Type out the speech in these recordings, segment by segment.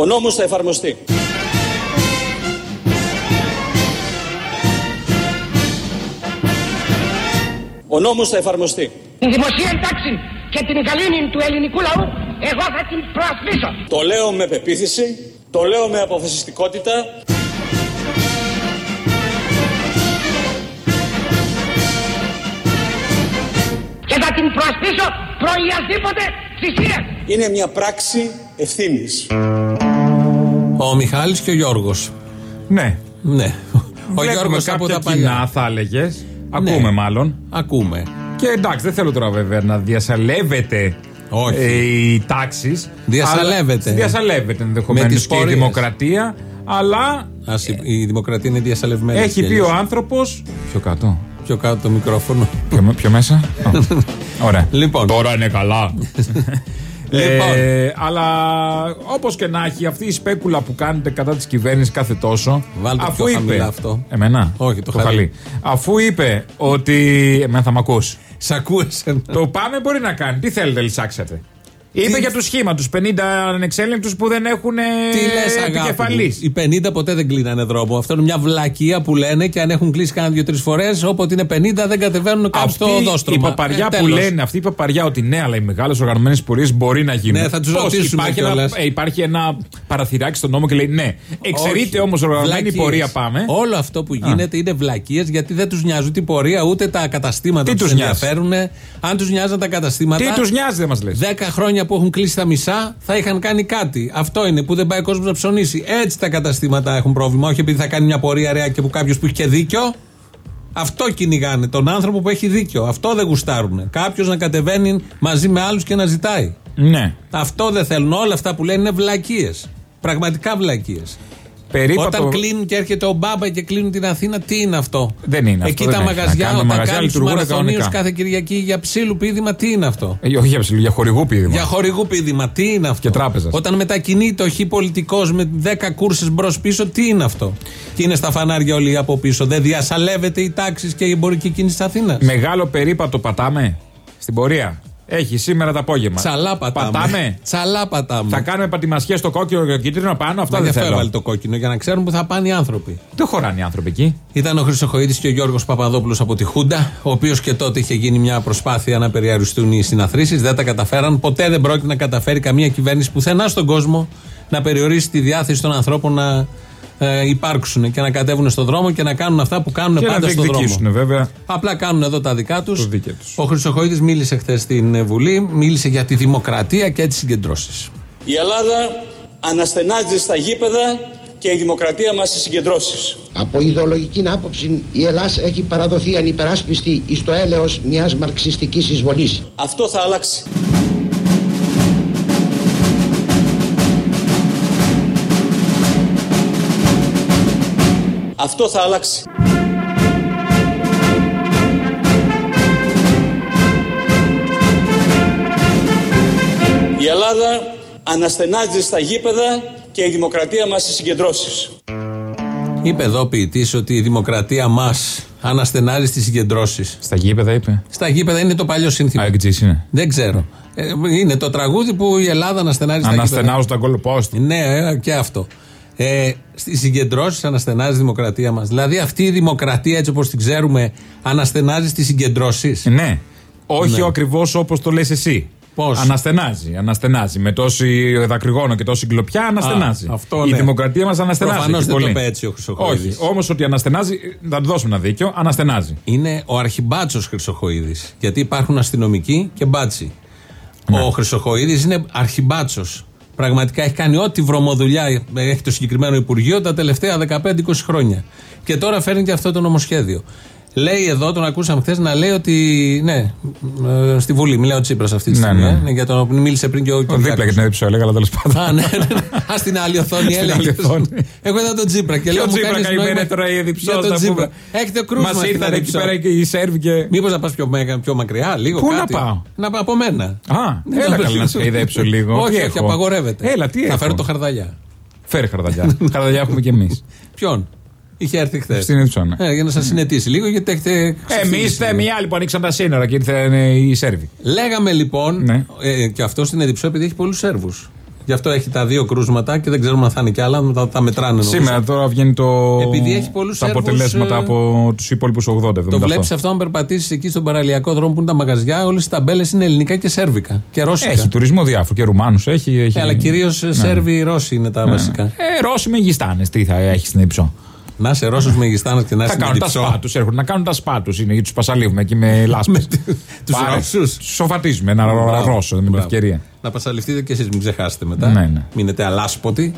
Ο νόμος θα εφαρμοστεί. Ο νόμος θα εφαρμοστεί. Την δημοσία τάξη και την γαλήνη του ελληνικού λαού εγώ θα την προασπίσω. Το λέω με πεποίθηση, το λέω με αποφασιστικότητα. Και θα την προασπίσω προϊασδήποτε θυσία. Είναι μια πράξη ευθύνης. Ο Μιχάλης και ο Γιώργος. Ναι. Ναι. Ο Βλέπουμε Γιώργος από κάποια τα κοινά, παλιά. θα έλεγες. Ναι. Ακούμε μάλλον. Ακούμε. Και εντάξει, δεν θέλω τώρα βέβαια να διασαλεύεται Όχι. ε, οι τάξεις. Διασαλεύεται. Διασαλεύεται Με ενδεχομένως τις και η πορείες. δημοκρατία. Αλλά Ας, η- η δημοκρατία είναι διασαλευμένη. έχει πει ο άνθρωπο. Πιο κάτω. Πιο κάτω το μικρόφωνο. Πιο, με- πιο μέσα. Α, Ωραία. Λοιπόν. Τώρα είναι καλά. Λοιπόν. Ε, αλλά όπως και να έχει αυτή η σπέκουλα που κάνετε κατά της κυβέρνησης κάθε τόσο Βάλτε αφού πιο είπε, χαμηλά αυτό. Εμένα; Όχι, το χαλί. Αφού είπε ότι Εμένα θα μ' ακούς Σ' ακούω εσένα. Το πάμε μπορεί να κάνει Τι θέλετε λυσάξετε Είπε Τι- για του σχήμα, τους 50 ανεξέλεγκτους που δεν έχουν Τι λες, αγάπη. επικεφαλής. μου. Οι 50 ποτέ δεν κλείνανε δρόμο. Αυτό είναι μια βλακεία που λένε και αν έχουν κλείσει κάνα δύο-τρεις φορές, όποτε είναι 50 δεν κατεβαίνουν καν στο Αυτή η οδόστρωμα. παπαριά Ε, που τέλος. λένε, αυτή η παπαριά ότι ναι, αλλά οι μεγάλες οργανωμένες πορείες μπορεί να γίνουν. Ναι, θα τους Πώς, ρωτήσουμε υπάρχει ένα, κιόλας. ε, υπάρχει ένα παραθυράκι στον νόμο και λέει ναι. Εξαιρείται όμως οργανωμένη Βλακίες. πορεία πάμε. Όλο αυτό που γίνεται είναι βλακίες γιατί δεν τους νοιάζουν την πορεία ούτε τα καταστήματα Τι τους τους νοιάζει; ενδιαφέρουν. Αν τους νοιάζαν τα καταστήματα. Τι τους νοιάζει, δεν μας λες; 10 χρόνια που έχουν κλείσει τα μισά θα είχαν κάνει κάτι. Αυτό είναι που δεν πάει ο κόσμος να ψωνίσει. Έτσι τα καταστήματα έχουν πρόβλημα. Όχι επειδή θα κάνει μια πορεία ρεά και που κάποιος που έχει και δίκιο. Αυτό κυνηγάνε. Τον άνθρωπο που έχει δίκιο. Αυτό δεν γουστάρουν. Κάποιος να κατεβαίνει μαζί με άλλους και να ζητάει. Ναι. Αυτό δεν θέλουν. Όλα αυτά που λένε είναι βλακίες. Πραγματικά βλακίες. Περίπατο. Όταν κλείνουν και έρχεται ο Μπάμπα και κλείνουν την Αθήνα, τι είναι αυτό; Δεν είναι αυτό, Εκεί δεν τα έχει να μαγαζιά, κάνει. Τα όταν μαγαζιά κάνουν τους λειτουργούν μαραθωνίους κανονικά. κάθε Κυριακή για ψήλου πίδημα, τι είναι αυτό; Ε, όχι για ψηλού, για χορηγού πείδημα. Για χορηγού πίδημα, τι είναι αυτό; Και τράπεζας. Όταν μετακινείται ο χι πολιτικός με 10 κούρσες μπρος πίσω, τι είναι αυτό; Και είναι στα φανάρια όλοι από πίσω. Δεν διασαλεύεται η τάξη και η εμπορική κίνηση της Αθήνας. Μεγάλο περίπατο πατάμε στην πορεία. Έχει σήμερα το απόγευμα. Τσαλά πατάμε. Πατάμε. Τσαλά πατάμε. Θα κάνουμε πατημασιές στο κόκκινο και το κίτρινο πάνω. Αυτό Μα δεν γι' αυτό θέλω. έβαλε το κόκκινο για να ξέρουν που θα πάνε οι άνθρωποι. Δεν χωράνε οι άνθρωποι εκεί. Ήταν ο Χρυσοχοίδης και ο Γιώργος Παπαδόπουλος από τη Χούντα, ο οποίος και τότε είχε γίνει μια προσπάθεια να περιοριστούν οι συναθρήσεις. Δεν τα καταφέραν. Ποτέ δεν πρόκειται να καταφέρει καμία κυβέρνηση πουθενά στον κόσμο να περιορίσει τη διάθεση των ανθρώπων να ε, υπάρξουν και να κατέβουν στον δρόμο και να κάνουν αυτά που κάνουν Και να πάντα στον δρόμο. διεκδικήσουν βέβαια. Απλά κάνουν εδώ τα δικά τους. Το δίκαιο τους. Ο Χρυσοχοίδης μίλησε χθες στην ε, Βουλή, μίλησε για τη δημοκρατία και τις συγκεντρώσεις. Η Ελλάδα αναστενάζει στα γήπεδα και η δημοκρατία μας στις συγκεντρώσεις. Από ιδεολογική άποψη η Ελλάδα έχει παραδοθεί ανυπεράσπιστη εις το έλεος μιας μαρξιστικής εισβολής. Αυτό θα αλλάξει. Αυτό θα αλλάξει. Η Ελλάδα αναστενάζει στα γήπεδα και η δημοκρατία μας στις συγκεντρώσεις. Είπε εδώ ο ποιητής ότι η δημοκρατία μας αναστενάζει στις συγκεντρώσεις. Στα γήπεδα είπε; Στα γήπεδα είναι το παλιό σύνθημα. Αεκτζή είναι. Δεν ξέρω. Ε, είναι το τραγούδι που η Ελλάδα αναστενάζει στα γήπεδα. Αναστενάζω τα γκολ post. Ναι, ε, και αυτό. Ε, Στι συγκεντρώσεις αναστενάζει η δημοκρατία μας. Δηλαδή αυτή η δημοκρατία έτσι όπως την ξέρουμε αναστενάζει στις συγκεντρώσεις. Ναι. Όχι Ναι. ακριβώς όπως το λες εσύ. Πώς; Αναστενάζει, αναστενάζει. Με τόση δακρυγόνο και τόση κλοπιά αναστενάζει. Α, αυτό η ναι. δημοκρατία μας αναστενάζει. Προφανώς και δεν το πολύ. είπε έτσι ο Χρυσοχοίδης. Όχι. Όμως ότι αναστενάζει, θα του δώσουμε ένα δίκιο, αναστενάζει. Είναι ο αρχιμπάτσος Χρυσοχοίδης. Γιατί υπάρχουν αστυνομικοί και μπάτσι. Ναι. Ο Χρυσοχοίδης είναι αρχιμπάτσος. Πραγματικά έχει κάνει ό,τι βρωμοδουλειά έχει το συγκεκριμένο Υπουργείο τα τελευταία 15-20 χρόνια. Και τώρα φέρνει και αυτό το νομοσχέδιο. Λέει εδώ, τον ακούσαμε χθες να λέει ότι. Ναι, ε, στη Βουλή, μιλάει ο Τσίπρας αυτή τη Ναι, στιγμή. ναι. ε, ναι, για τον μίλησε πριν και ο Δίπλα Κυριάκος. και την έδειψε, έλεγα, αλλά τέλος πάντων. Α, ναι, ναι, ναι. Α, στην άλλη οθόνη Στην έλεγε. άλλη οθόνη. Εγώ είδα τον Τσίπρα και λέω Ποιο μου Τσίπρα κάνεις καημένη νόημα τώρα η Εδιψό. για τον Τσίπρα. Έχετε κρούσμα Μας στην ήρθαν εκεί Εδιψό. πέρα και οι Σέρβοι και. Μήπως να πας πιο, μέγα- πιο μακριά, λίγο. Πού να κάτι. πάω; Να πάω από μένα. Α, Ναι, έλα να καλά να πες. σε ειδέψω λίγο. Όχι, Τι όχι, έχω; απαγορεύεται. Έλα, τι Θα έχω; φέρω το χαρδαλιά. Φέρε χαρδαλιά. χαρδαλιά έχουμε κι εμείς. Ποιον; Είχε έρθει χθες. Στην Εδιψώνα. Ε, για να σας συνετίσει λίγο, γιατί έχετε. Εμείς ξεφύγει θέμε οι λίγο. άλλοι που ανοίξαν τα σύνορα και ήρθαν οι Σέρβοι. Λέγαμε λοιπόν, Ναι. ε, και αυτό στην Εδιψό επειδή έχει πολλούς Σέρβους. Γι' αυτό έχει τα δύο κρούσματα και δεν ξέρουμε αν θα είναι κι άλλα. Τα, τα μετράνε νομίζω. Σήμερα τώρα βγαίνει το. Επειδή έχει πολλούς τα Σέρβους, αποτελέσματα ε, από τους υπόλοιπους 80. 78. Το βλέπεις αυτό, αν περπατήσεις εκεί στον παραλιακό δρόμο που είναι τα μαγαζιά, όλες οι ταμπέλες είναι ελληνικά και σέρβικα. Και ρώσικα. Έχει τουρισμό διάφορο και Ρουμάνους. Έχει, έχει... Ε, αλλά κυρίως Σέρβοι Ρώσοι είναι τα βασικά. Ε, Ρώσοι μεγιστάνε. Τι θα έχεις στην Υψό. Να είσαι Ρώσος μεγιστάνος και να Θα είσαι κάνουν τα σπά τους. Έρχονται να κάνουν τα σπά τους. Είναι γιατί τους πασαλίβουμε εκεί με λάσπες. τους Ρώσους. Τους σοφατίζουμε ένα Μπράβο. Ρώσο με την Μπράβο. ευκαιρία. Να πασαληφθείτε και εσείς, μην ξεχάσετε μετά. Ναι, ναι. Μείνετε αλάσποτοι.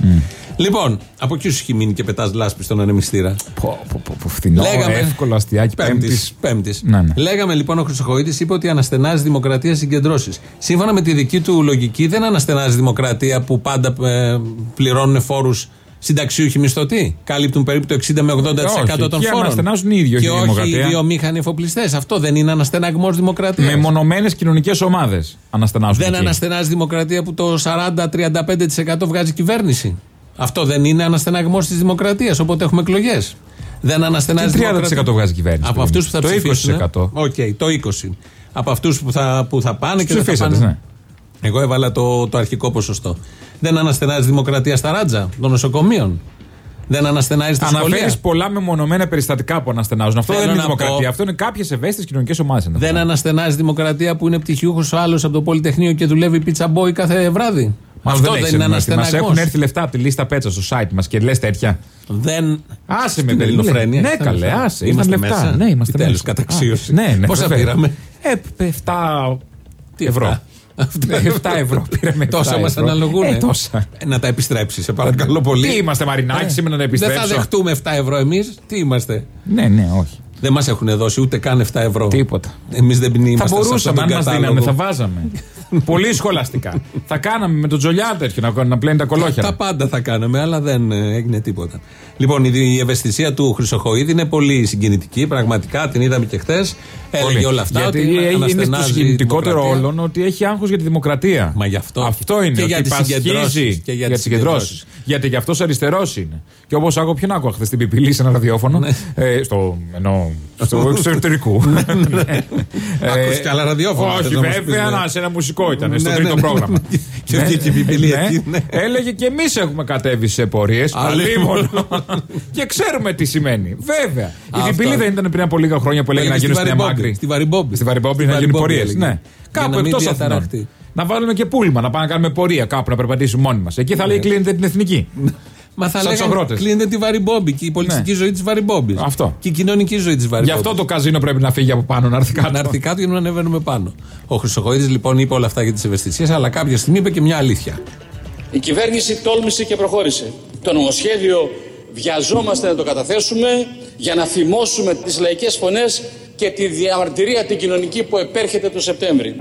Λοιπόν, από εκεί σου έχει μείνει και πετάς λάσπη στον ανεμιστήρα. Πω, πω, πω, πω, φθηνό, Λέγαμε- εύκολο αστιάκι. Πέμπτης. Πέμπτης. Πέμπτης. Ναι, ναι. Λέγαμε λοιπόν ο Χρυσοχοίδη είπε ότι αναστενάζει δημοκρατία συγκεντρώσεις. Σύμφωνα με τη δική του λογική, δεν αναστενάζει δημοκρατία που πάντα ε, πληρώνουν φόρους συνταξιούχοι μισθωτοί. Κάλυπτουν περίπου το 60 με 80% Όχι, των εκεί φόρων. αναστενάζουν οι ίδιοι, όχι και η όχι οι δημοκρατία. βιομήχανοι εφοπλιστές. Αυτό δεν είναι αναστεναγμός δημοκρατίας. Μεμονωμένες κοινωνικές ομάδες αναστενάζουν. Δεν εκεί. αναστενάζει δημοκρατία που το 40-35% βγάζει κυβέρνηση. Αυτό δεν είναι αναστεναγμός της δημοκρατίας, οπότε έχουμε εκλογές. Δεν αναστενάζει Τι 30% δημοκρατία. βγάζει κυβέρνηση. Από αυτούς που θα το ψηφίσουν. 20%. Οκ, το 20%. Από αυτούς που θα, που θα πάνε και δεν θα Ψηφίσατε, πάνε. ναι. Εγώ έβαλα το, το αρχικό ποσοστό. Δεν αναστενάζει δημοκρατία στα ράτζα των νοσοκομείων. Δεν αναστενάζει στα Αναφέρεις σχολεία. πολλά μεμονωμένα περιστατικά που αναστενάζουν. Αυτό Θέλω δεν είναι να δημοκρατία. πω- Αυτό είναι κάποιες ευαίσθητες κοινωνικές ομάδες. Δεν αναστενάζει δημοκρατία που είναι πτυχιούχος ο άλλος από το Πολυτεχνείο και δουλεύει πίτσα boy κάθε βράδυ. Αυτό δεν, είναι Μας αναστεναγμό. έχουν έρθει λεφτά από τη λίστα πέτσας στο site μας και λες τέτοια. Δεν. Άσε με Στην παιδί. ελληνοφρένεια. Ναι, Στην καλέ, ελληνοφρένεια. άσε. Είμαστε Ήρθαν λεφτά. μέσα. Ναι, είμαστε Τέλος, μέσα. καταξίωση. Α, Ναι, ναι. Πόσα βέβαια. πήραμε; Ε, 7 Τι ευρώ. Αυτά; 7 ευρώ πήραμε. Τόσα 7 μας ευρώ. αναλογούν. Ε, τόσα. Να τα επιστρέψεις, σε παρακαλώ πολύ. Τι είμαστε, Μαρινάκης, σήμερα να Δεν θα επιστρέψω. δεχτούμε 7 ευρώ εμείς. Τι είμαστε; Ναι, ναι, όχι. Δεν μας έχουν δώσει ούτε καν 7 ευρώ. Τίποτα. Εμείς δεν Θα είμαστε σε αυτόν μπορούσαμε, τον αν μας κατάλογο. δίνανε, θα βάζαμε. Πολύ σχολαστικά. θα κάναμε με τον Τζολιά τέτοιο να, να πλένει τα Τα κολόχερα. πάντα θα κάναμε, αλλά δεν ε, έγινε τίποτα. Λοιπόν, η, η ευαισθησία του Χρυσοχοίδη είναι πολύ συγκινητική. Πραγματικά την είδαμε και χθες. Έλεγε Πολύ. όλα αυτά. Γιατί ότι είναι στο αναστενάζει η συγκινητικότερο δημοκρατία. όλων ότι έχει άγχος για τη δημοκρατία. Μα γι' αυτό. Αυτό είναι. Και ότι για τις πασχίζει συγκεντρώσεις. Και για για τις τις συγκεντρώσεις. Γιατί γι' αυτός αριστερός είναι. Και όπως άκουγα, ποιον άκουγα χθες στην Πιπηλή σε ένα ραδιόφωνο; Ναι. ε, στο, ενώ, στο εξωτερικού. Ναι. Άκουσες και άλλα ραδιόφωνα, θες Όχι, να μας πεις, βέβαια, ναι. να, σε ένα μουσικό ήταν, στο Ναι, τρίτο ναι, ναι. πρόγραμμα. Και Ναι, βγήκε η Πιπηλή ναι. εκεί, ναι. Έλεγε και εμείς έχουμε κατέβει σε πορείες. Αλίμονο. Και ξέρουμε τι σημαίνει. Βέβαια. Η Αυτό. Πιπηλή δεν ήταν πριν από λίγα χρόνια που έλεγε να Έλεγε γίνουν στη στην Βαριμπόμπη. Μάκρη. Στη Βαριμπόμπη. Στη Βαριμπόμπη Στη να γίνουν Βαριμπόμπη πορείες. έλεγε. Ναι. Για Κάπου να μην εκτός Αθηνών. διαταραχτεί. Να βάλουμε και πούλμα, να πάμε να κάνουμε πορεία κάπου να περπατήσουμε μόνοι μας. Εκεί θα λέει κλείνετε την εθνική. Μα θα Σαν τους λέγανε αγρότες. κλείνετε τη Βαριμπόμπη και η πολιτιστική Ναι. ζωή της Βαριμπόμπη. Αυτό. Και η κοινωνική ζωή της Γι' Βαριμπόμπη. αυτό το καζίνο πρέπει να φύγει από πάνω, να έρθει κάτω. Να έρθει κάτω για να ανεβαίνουμε πάνω. Ο Χρυσοχοίδης λοιπόν είπε όλα αυτά για τις ευαισθησίες, αλλά κάποια στιγμή είπε και μια αλήθεια. Η κυβέρνηση τόλμησε και προχώρησε. Το νομοσχέδιο βιαζόμαστε να το καταθέσουμε για να θυμώσουμε τις λαϊκές φωνές και τη διαμαρτυρία την κοινωνική που επέρχεται το Σεπτέμβρη.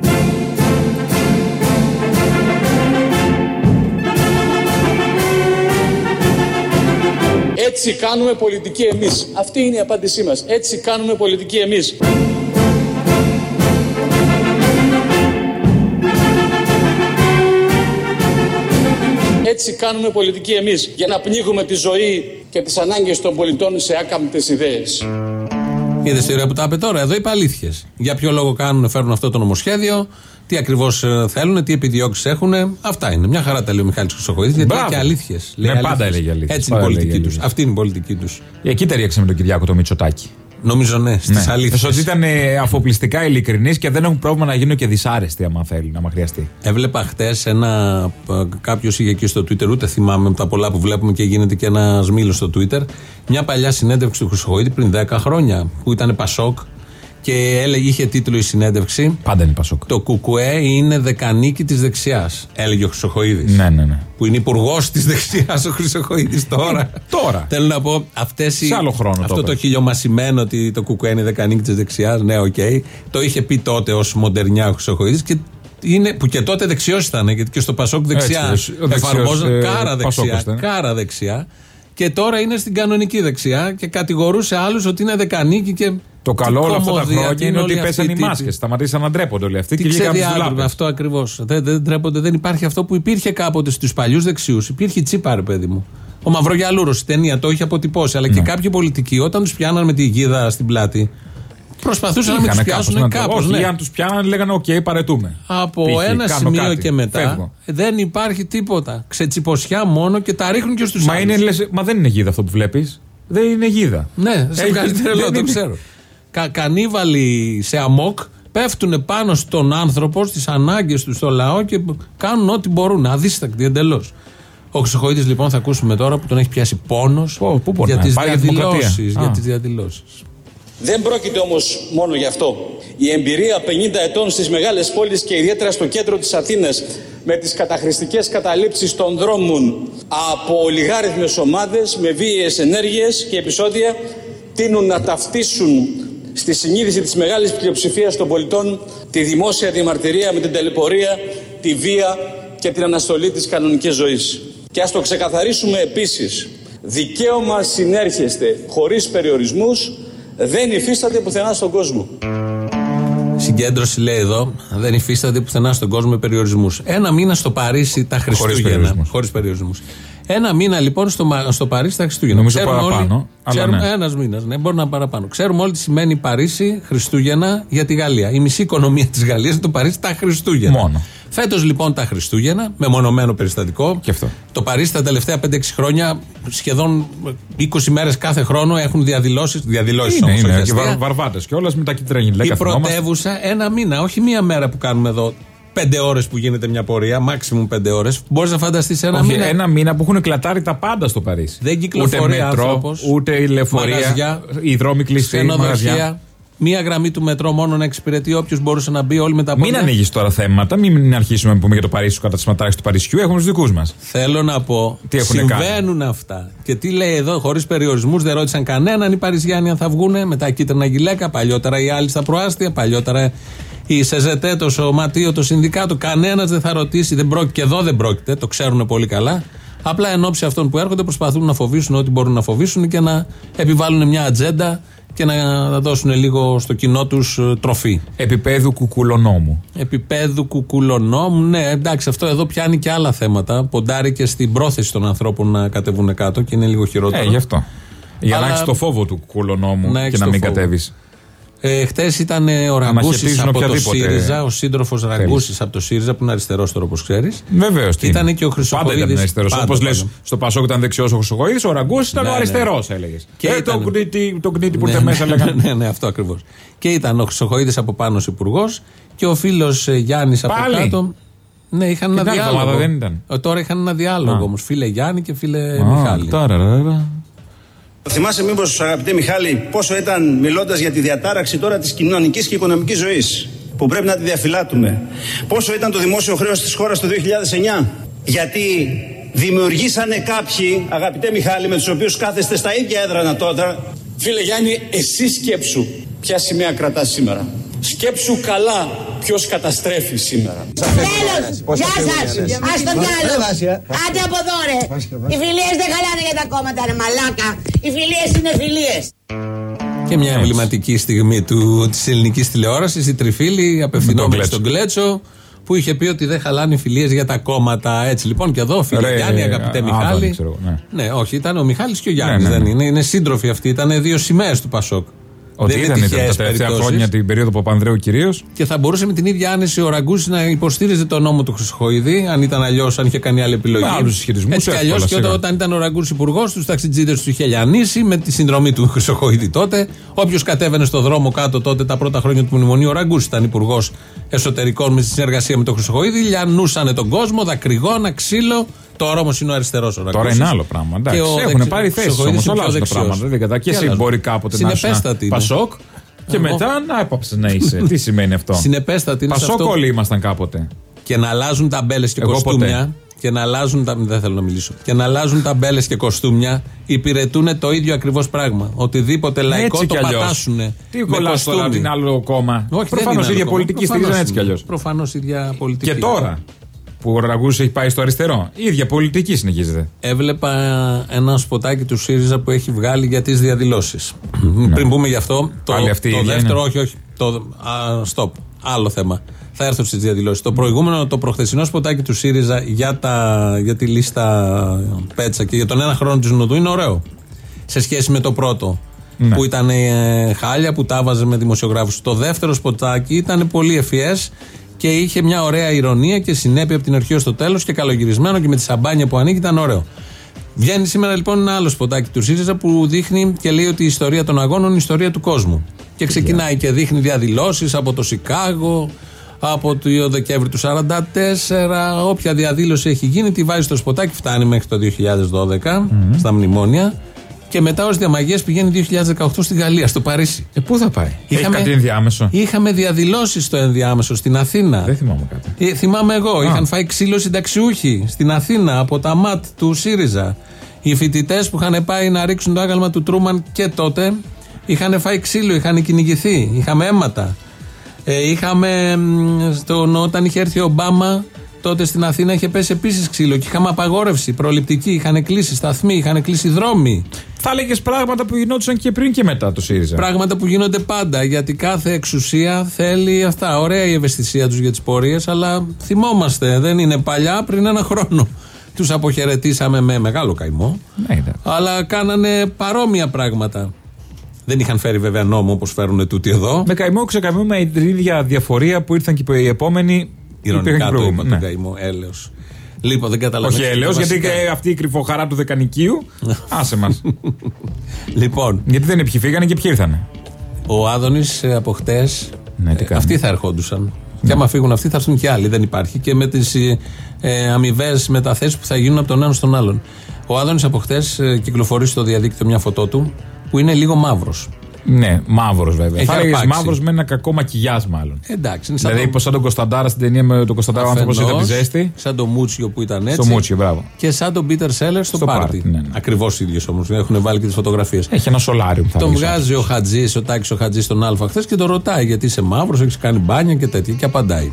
Έτσι κάνουμε πολιτική εμείς. Αυτή είναι η απάντησή μας. Έτσι κάνουμε πολιτική εμείς. Έτσι κάνουμε πολιτική εμείς για να πνίγουμε τη ζωή και τις ανάγκες των πολιτών σε άκαμπτες ιδέες. Είδε τη ωραία που τα είπε τώρα. Εδώ είπε αλήθειες. Για ποιο λόγο κάνουν, φέρνουν αυτό το νομοσχέδιο, τι ακριβώς θέλουν, τι επιδιώξεις έχουν. Αυτά είναι. Μια χαρά τα λέει ο Μιχάλης Χρυσοχοίδης. Γιατί Μπράβο. λέει και αλήθειες. Ναι, πάντα έλεγε αλήθειες. Έτσι είναι η Πάντα πολιτική έλεγε τους. αλήθειες. Αυτή είναι η πολιτική τους. Εκεί ταιριάξαμε τον Κυριάκο το Μητσοτάκι. Νομίζω ναι, στις Ναι. αλήθειες. Ότι ήταν ε, αφοπλιστικά ειλικρινείς και δεν έχουν πρόβλημα να γίνουν και δυσάρεστοι, άμα θέλουν, άμα χρειαστεί. Έβλεπα χτες ένα. Κάποιος είχε εκεί στο Twitter, ούτε θυμάμαι με τα πολλά που βλέπουμε και γίνεται και ένας μύλος στο Twitter. Μια παλιά συνέντευξη του Χρυσοχοίδη πριν 10 χρόνια που ήταν Πασόκ και έλεγε, είχε τίτλο η συνέντευξη Πάντα είναι Πασόκ. Το ΚΚΕ είναι δεκανίκι της δεξιάς, έλεγε ο Χρυσοχοίδης. Ναι, ναι, ναι. Που είναι υπουργός της δεξιάς ο Χρυσοχοίδης τώρα. Τώρα. Θέλω να πω, αυτές οι, Σε άλλο χρόνο το αυτό το, είπες. χιλιομασημένο ότι το ΚΚΕ είναι δεκανίκι της δεξιάς, ναι, οκ. Το είχε πει τότε ως μοντερνιά ο Χρυσοχοίδης και είναι, που και τότε δεξιός ήταν, γιατί και στο Πασόκ δεξιά Έτσι, ο δεξιός, εφαρμόζαν ε, κάρα Πασόκος δεξιά. ήταν. Κάρα δεξιά. Και τώρα είναι στην κανονική δεξιά και κατηγορούσε άλλους ότι είναι δεκανίκη και. Το καλό όλα αυτά τα κομμωδία, τι χρόνια είναι ότι όλοι πέσαν οι αυτοί οι μάσκες. τύποι. Σταματήσαν να ντρέπονται όλοι αυτοί Τι και βγήκαν ξέρει από του άντρε, αυτό ακριβώς. Δεν, δεν ντρέπονται, δεν υπάρχει αυτό που υπήρχε κάποτε στους παλιούς δεξιούς. Υπήρχε τσίπα, ρε παιδί μου. Ο Μαυρογιαλούρος η ταινία το είχε αποτυπώσει. Αλλά Ναι. και κάποιοι πολιτικοί όταν τους πιάναν με τη γίδα στην πλάτη, Προσπαθούσαν να μην τους πιάσουν κάπως. Ναι. Ή αν τους πιάναν, λέγανε: Οκ, παρετούμε. Από Π.χ. ένα κάνω σημείο κάτι. και μετά Φεύγω. δεν υπάρχει τίποτα. Ξετσιπωσιά μόνο και τα ρίχνουν και στους Μα, άλλους. είναι, λες, μα δεν είναι γίδα αυτό που βλέπεις. Δεν είναι γίδα. Ναι, σε Έχει- βγάζει τρελό, δεν το είναι- ξέρω. Κα, κανίβαλοι σε αμόκ πέφτουν πάνω στον άνθρωπο, στις ανάγκες του, στο λαό και κάνουν ό,τι μπορούν. Αδίστακτοι εντελώς. Ο Χρυσοχοίδης λοιπόν θα ακούσουμε τώρα που τον έχει πιάσει πόνος Πω, πού πονάει, για τις πάει για δημοκρατία. διαδηλώσεις. Α. Για τις διαδηλώσεις. Δεν πρόκειται όμως μόνο γι' αυτό. Η εμπειρία 50 ετών στις μεγάλες πόλεις και ιδιαίτερα στο κέντρο της Αθήνας με τις καταχρηστικές καταλήψεις των δρόμων από ολιγάριθμες ομάδες με βίαιες ενέργειες και επεισόδια τείνουν να ταυτίσουν στη συνείδηση της μεγάλης πλειοψηφίας των πολιτών τη δημόσια διαμαρτυρία με την τελεπορία, τη βία και την αναστολή της κανονικής ζωής. Και ας το ξεκαθαρίσουμε επίσης, δικαίωμα συνέρχεστε χωρίς περιορισμούς δεν υφίσταται πουθενά στον κόσμο. Συγκέντρωση λέει εδώ, δεν υφίσταται πουθενά στον κόσμο με περιορισμούς. Ένα μήνα στο Παρίσι τα Χριστούγεννα. περιορισμούς. Χωρίς περιορισμούς. Ένα μήνα λοιπόν στο, Μα- στο Παρίσι τα Χριστούγεννα. Νομίζω παραπάνω, αλλά ναι. Ένας μήνας, ναι, μπορεί να είναι παραπάνω. Ξέρουμε όλοι τι σημαίνει Παρίσι Χριστούγεννα για τη Γαλλία. Η μισή οικονομία της Γαλλίας είναι το Παρίσι τα Χριστούγεννα. Μόνο. Φέτος λοιπόν τα Χριστούγεννα, με μονομένο περιστατικό. Και αυτό. Το Παρίσι τα τελευταία 5-6 χρόνια, σχεδόν 20 μέρες κάθε χρόνο έχουν διαδηλώσει. Διαδηλώσεις Είναι, όμως. είναι. Και βαρ, βαρβάτες κιόλα με τα κίτρινα γυλαίκα. Η θυμόμαστε. πρωτεύουσα ένα μήνα, όχι μία μέρα που κάνουμε εδώ. Πέντε ώρες που γίνεται μια πορεία, maximum πέντε ώρες. Μπορείς να φανταστείς ένα Όχι, μήνα. ένα μήνα που έχουν κλατάρει τα πάντα στο Παρίσι. Δεν κυκλοφορεί ούτε μετρό, άνθρωπος, ούτε η λεωφορεία, μαγαζιά, οι δρόμοι κλειστοί, μαγαζιά. Ξενοδοχεία. Μία γραμμή του μετρό μόνο να εξυπηρετεί όποιος μπορούσε να μπει όλοι με τα Μην πόδια. ανοίγεις τώρα θέματα, μην αρχίσουμε να πούμε για το Παρίσι, του καταστηματάρχε του Παρισιού. Έχουμε τους δικούς μας. Θέλω να πω, Τι έχουνε συμβαίνουν αυτά. Και τι λέει εδώ, χωρίς περιορισμούς, δεν ρώτησαν κανέναν οι Παριζιάνοι αν θα βγουν με τα κίτρινα γυλαίκα. Παλιότερα οι άλλοι στα προάστια, παλιότερα η ΣΕΖΕΤΕ, το Σωματείο, το Συνδικάτο. Κανένας δεν θα ρωτήσει, δεν πρόκειται, και εδώ δεν πρόκειται, το ξέρουν πολύ καλά. Απλά εν ώψη αυτών που έρχονται προσπαθούν να φοβήσουν ό,τι μπορούν να φοβήσουν και να επιβάλλουν μια ατζέντα και να δώσουν λίγο στο κοινό τους τροφή. Επίπεδου κουκουλονόμου. Επίπεδου κουκουλονόμου. Ναι, εντάξει, αυτό εδώ πιάνει και άλλα θέματα. Ποντάρει και στην πρόθεση των ανθρώπων να κατεβούν κάτω και είναι λίγο χειρότερο. Ε, γι' αυτό. Για Αλλά- να έχεις το φόβο του κουκουλονόμου Να και έχεις να το μην φόβο. κατέβεις. Ε, Χθε ήταν ε, ο Ραγκούσης μαχαιρετίζουν από το οποιαδήποτε ΣΥΡΙΖΑ, ο σύντροφος Ραγκούσης από το ΣΥΡΙΖΑ, που είναι αριστερός τώρα όπως ξέρεις. Βεβαίως. Ήταν και ο Χρυσοχοίδης. Πάντα ήταν αριστερός. Πάντα, Όπως λες, πάντα. στο Πασόκ ήταν δεξιός ο Χρυσοχοίδης, ο Ραγκού ήταν Ναι, ο ναι. αριστερός, έλεγες. Και ε, ήταν- το κνίτι, το κνίτι που ναι, ήρθε μέσα, ναι, λέγανε. ναι, ναι, αυτό ακριβώς. Και ήταν ο Χρυσοχοίδης από πάνω υπουργός και ο φίλος Γιάννης από Πάλι; κάτω. Ναι, είχαν ένα την άλλη διάλογο. εβδομάδα δεν ήταν. Ε, Τώρα είχαν ένα διάλογο Α. όμως. Φίλε Γιάννη και φίλε Α, Μιχάλη. Τώρα, ρε, ρε. Θυμάσαι μήπως, αγαπητέ Μιχάλη, πόσο ήταν μιλώντας για τη διατάραξη τώρα της κοινωνικής και οικονομικής ζωής, που πρέπει να τη διαφυλάτουμε. Πόσο ήταν το δημόσιο χρέος της χώρας το 2009. Γιατί δημιουργήσανε κάποιοι, αγαπητέ Μιχάλη, με τους οποίους κάθεστε στα ίδια έδρανα τότε, Φίλε Γιάννη, εσύ σκέψου ποια σημαία κρατάς σήμερα. Σκέψου καλά ποιος καταστρέφει σήμερα. Τέλος, γεια σας, ας το διάλογο. Άντε από εδώ ρε. Οι φιλίες δεν χαλάνε για τα κόμματα ρε μαλάκα. Οι φιλίες είναι φιλίες. Και μια εμβληματική στιγμή του, της ελληνικής τηλεόρασης, η Τριφίλη απευθυνόμενη Γκλέτσο. στον Γκλέτσο, που είχε πει ότι δεν χαλάνε οι φιλίες για τα κόμματα. Έτσι λοιπόν και εδώ, φίλε Ρε, Γιάννη, αγαπητέ Άδωνη, Μιχάλη. ξέρω εγώ, ναι. όχι, ήταν ο Μιχάλης και ο Γιάννης, Ναι, ναι, δεν ναι. είναι. Είναι σύντροφοι αυτοί, ήταν δύο σημαίες του Πασόκ. Ότι Δεν ήταν, είναι ήταν τα τυχαίες τελευταία περιπτώσεις. χρόνια την περίοδο Παπανδρέου κυρίως. Και θα μπορούσε με την ίδια άνεση ο Ραγκούση να υποστήριζε τον νόμο του Χρυσοχοίδη, αν ήταν αλλιώς, αν είχε κάνει άλλη επιλογή. Με άλλους ισχυρισμούς, Έτσι κι αλλιώς εύκολα, και όταν, σίγουρα. όταν ήταν ο Ραγκούση υπουργός, τους ταξιτζίδες τους είχε λιανίσει με τη συνδρομή του Χρυσοχοίδη τότε. Όποιος κατέβαινε στο δρόμο κάτω τότε τα πρώτα χρόνια του μνημονίου, ο Ραγκούση ήταν υπουργός εσωτερικών με τη συνεργασία με τον Χρυσοχοίδη. Λιανούσανε τον κόσμο, δακρυγόνα, ξύλο. Τώρα όμως είναι ο αριστερός ο Ραγκούση. Τώρα είναι άλλο πράγμα. Εντάξει. Έχουν πάρει θέσει όμως. Όλα αυτά τα πράγματα. Δεν κατά. Και εσύ μπορεί κάποτε να είσαι Συνεπέστατη είναι. Πασόκ και Εγώ. μετά να έπαψε να είσαι. Τι σημαίνει αυτό; Συνεπέστατη είναι σε Πασόκ αυτό. όλοι ήμασταν κάποτε. και να αλλάζουν ταμπέλες και Εγώ κοστούμια. ποτέ. Και να αλλάζουν. Τα... Δεν θέλω να μιλήσω. Και να αλλάζουν ταμπέλες και κοστούμια υπηρετούν το ίδιο ακριβώς πράγμα. Οτιδήποτε λαϊκό Έτσι το κι αλλιώς. πατάσουνε. Τι με κολλάς τώρα κοστούμι. την άλλο κόμμα; Όχι, Προφανώς η ίδια πολιτική στηρίζαν έτσι κι αλλιώς. Προφανώς η ίδια πολιτική. Και τώρα; Που ο Ραγκούση έχει πάει στο αριστερό. Η ίδια πολιτική συνεχίζεται. Έβλεπα ένα σποτάκι του ΣΥΡΙΖΑ που έχει βγάλει για τις διαδηλώσεις. Πριν πούμε γι' αυτό, το, Πάλι αυτή η το ίδια δεύτερο, είναι. όχι, όχι. Το, α, stop. Άλλο θέμα. Θα έρθω στις διαδηλώσεις. Το προηγούμενο, το προχθεσινό σποτάκι του ΣΥΡΙΖΑ για, τα, για τη λίστα Πέτσα και για τον ένα χρόνο της Νουδού είναι ωραίο. Σε σχέση με το πρώτο. Ναι. Που ήταν ε, χάλια, που τα βάζε με δημοσιογράφους. Το δεύτερο σποτάκι ήταν πολύ ευφυές και είχε μια ωραία ηρωνία και συνέπεια από την αρχή ως το τέλος και καλογυρισμένο και με τη σαμπάνια που ανοίγει ήταν ωραίο. Βγαίνει σήμερα λοιπόν ένα άλλο σποτάκι του ΣΥΡΙΖΑ που δείχνει και λέει ότι η ιστορία των αγώνων είναι η ιστορία του κόσμου. Και ξεκινάει και δείχνει διαδηλώσεις από το Σικάγο, από το Δεκέμβρη του 1944. Όποια διαδήλωση έχει γίνει, τη βάζει στο σποτάκι, φτάνει μέχρι το 2012 στα μνημόνια. Και μετά ως διαμαγείας πηγαίνει 2018 στη Γαλλία, στο Παρίσι. Ε, πού θα πάει; Έχει Είχαμε- κάτι ενδιάμεσο; Είχαμε διαδηλώσεις στο ενδιάμεσο στην Αθήνα. Δεν θυμάμαι κάτι. Ε, θυμάμαι εγώ. Είχαν φάει ξύλο συνταξιούχοι στην Αθήνα από τα ΜΑΤ του ΣΥΡΙΖΑ. Οι φοιτητές που είχαν πάει να ρίξουν το άγαλμα του Τρούμαν και τότε είχαν φάει ξύλο, είχαν κυνηγηθεί. Είχαμε αίματα. Ε, είχαμε μ, στον, όταν είχε έρθει ο Ομπάμα τότε στην Αθήνα είχε πέσει επίσης ξύλο και είχαμε απαγόρευση προληπτική. Είχαν κλείσει σταθμοί, είχαν κλείσει δρόμοι. Θα έλεγες πράγματα που γινόντουσαν και πριν και μετά το ΣΥΡΙΖΑ. Πράγματα που γίνονται πάντα. Γιατί κάθε εξουσία θέλει αυτά. Ωραία η ευαισθησία τους για τις πορείες, αλλά θυμόμαστε. Δεν είναι παλιά, πριν ένα χρόνο. Τους αποχαιρετήσαμε με μεγάλο καημό. Ναι, εντάξει. Αλλά κάνανε παρόμοια πράγματα. Δεν είχαν φέρει βέβαια νόμο όπως φέρουν τούτοι εδώ. Με καημό ξεκαημό με την ίδια διαφορία που ήρθαν και οι επόμενοι. Ηρωνικά υπήρχαν το είπα προηγούμενοι. τον Ναι. καημό. Έλεος. Λοιπόν, δεν καταλαβαίνω. Όχι έλεος, γιατί και αυτή η κρυφοχαρά του Δεκανικίου. άσε μας. Λοιπόν, γιατί δεν είναι ποιοι φύγανε και ποιοι ήρθανε; ο Άδωνης από χτες. Ναι, τι κάνει. αυτοί θα ερχόντουσαν. Και άμα φύγουν αυτοί, θα έρθουν και άλλοι. Δεν υπάρχει. Και με τις ε, αμοιβές μεταθέσεις που θα γίνουν από τον έναν στον άλλον. Ο Άδωνης από χτες κυκλοφορεί στο διαδίκτυο μια φωτό του που είναι λίγο μαύρος. Ναι, μαύρος βέβαια. Έχει θα έλεγες αρπάξει. μαύρος με ένα κακό μακιγιά μάλλον. Εντάξει, είναι σαν Δηλαδή, τον- πως σαν τον Κωνσταντάρα στην ταινία με τον Κωνσταντάρα, ο άνθρωπο ήταν αφενός, τη ζέστη. Σαν το Μούτσιο που ήταν έτσι. Στο Μούτσιο, μπράβο. Και σαν τον Πίτερ Σέλερ στο, Στο πάρτι. πάρτι, ναι, ναι. Ακριβώς ίδιο όμως. Έχουν βάλει και τις φωτογραφίες. Έχει ένα σολάριο που θα Τον έλεγες. βγάζει ο Χατζής, ο Τάκης ο Χατζής στον Α χθες και τον ρωτάει γιατί είσαι μαύρος, έχεις κάνει μπάνια και τέτοια. Και απαντάει.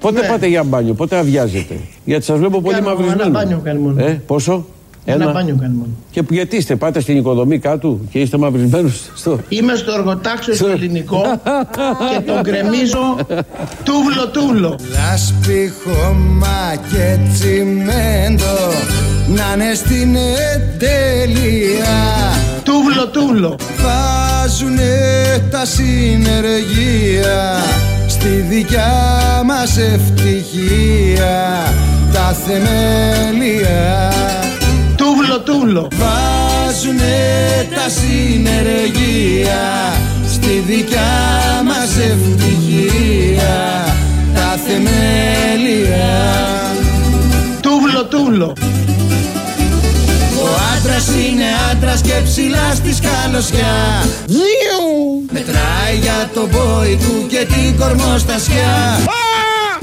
Πότε πάτε για μπάνιο, πότε αδειάζετε. Γιατί σας βλέπω πολύ Κάνω μαυρισμένο. ένα μπάνιο κάνει μόνο. Ε, πόσο; Ένα μπάνιο κάνει μόνο. Και που- γιατί είστε, πάτε στην οικοδομή κάτω και είστε μαυρισμένοι στο. Είμαι στο εργοτάξιο στο ελληνικό και τον κρεμίζω τούβλο τούβλο. Λάσπη, χώμα και τσιμέντο να είναι στην εντέλεια Τούβλο τούβλο. Βάζουνε τα συνεργεία στη δικιά μας ευτυχία τα θεμέλια Τούβλο τούβλο. Βάζουνε τα συνεργεία στη δικιά μας ευτυχία τα θεμέλια. Τούβλο τούβλο. Ο άντρας είναι άντρας και ψηλά στη σκαλωσιά. Μετράει για το μπόι του και την κορμοστασιά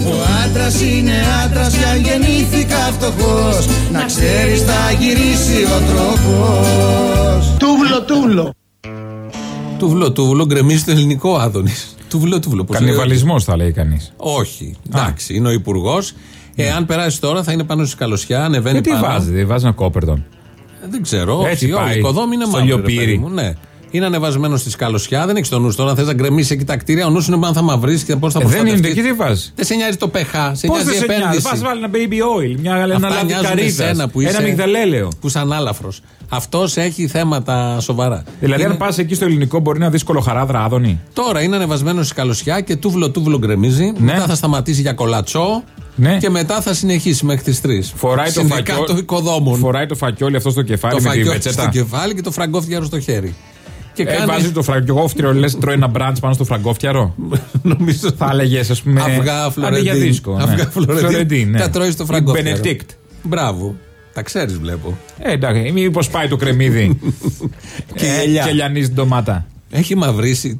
Ο άντρας είναι άντρας κι αν γεννήθηκα φτωχός Να ξέρεις θα γυρίσει ο τρόπος Τούβλο τούβλο. Τούβλο, τούβλο, γκρεμίζει το ελληνικό Άδωνης. Τούβλο, τούβλο. πώς λέει. Κανιβαλισμός θα λέει κανείς. Όχι. Εντάξει, είναι ο υπουργός. Εάν περάσει τώρα θα είναι πάνω στη σκαλωσιά, ανεβαίνει Γιατί πάνω. βάζει, δεν βάζει ένα κόπερτον. Ε, Δεν ξέρω. Έτσι όχι, όχι, πάει. η οικοδόμη είναι Στο μαύρη. ρε λιοπύρι. παιδί μου, Ναι. Είναι ανεβασμένος στη σκαλωσιά, δεν έχεις το νους σου. Τώρα αν θες να γκρεμίσεις εκεί τα κτίρια, ο νους είναι αν θα μαυρίσει και πώς θα Ε, δεν προστατευτείς. είναι, εκεί τι βάζεις; Δεν σε νοιάζει το pH, σε Πώς νοιάζει δεν η σε νοιάζει, επένδυση. πας βάλει ένα baby oil, μια, ένα Αυτά λάδι νοιάζουν καρύδας, εσένα που είσαι. ένα μυγδαλέλαιο. Που είσαι ανάλαφρο. Αυτός έχει θέματα σοβαρά. Δηλαδή, Είναι- αν πας εκεί στο ελληνικό, μπορεί να δεις κολοχαράδρα άδωνη. Τώρα είναι ανεβασμένος στη καλωσιά και τούβλο τούβλο γκρεμίζει. Μετά θα σταματήσει για κολατσό. Ναι. Και μετά θα συνεχίσει μέχρι τις 3. Φοράει το φακιόλι. των οικοδόμων. Φοράει το φακιόλι αυτό στο κεφάλι το με τη φακιόλι στο πετσέτα. κεφάλι και το φραγκόφτιαρο στο χέρι. Και Ε, κάνει- Βάζει το φραγκόφτιαρο, λες, τρώει ένα μπραντς πάνω στο φραγκόφτιαρο. Νομίζω Θα έλεγε, ας πούμε. Αυγά αντί Φλωρεντίν. για δίσκο. Αυγά ναι. Φλωρεντίν. ναι. Τα τρώεις στο Ή φραγκόφτιαρο. Benedict. Μπράβο. Τα ξέρεις, βλέπω. Ε, εντάξει, μήπως πάει το κρεμμύδι. Και η ε, ελιά. και λιανίζει την ντομάτα. Έχει μαυρίσει.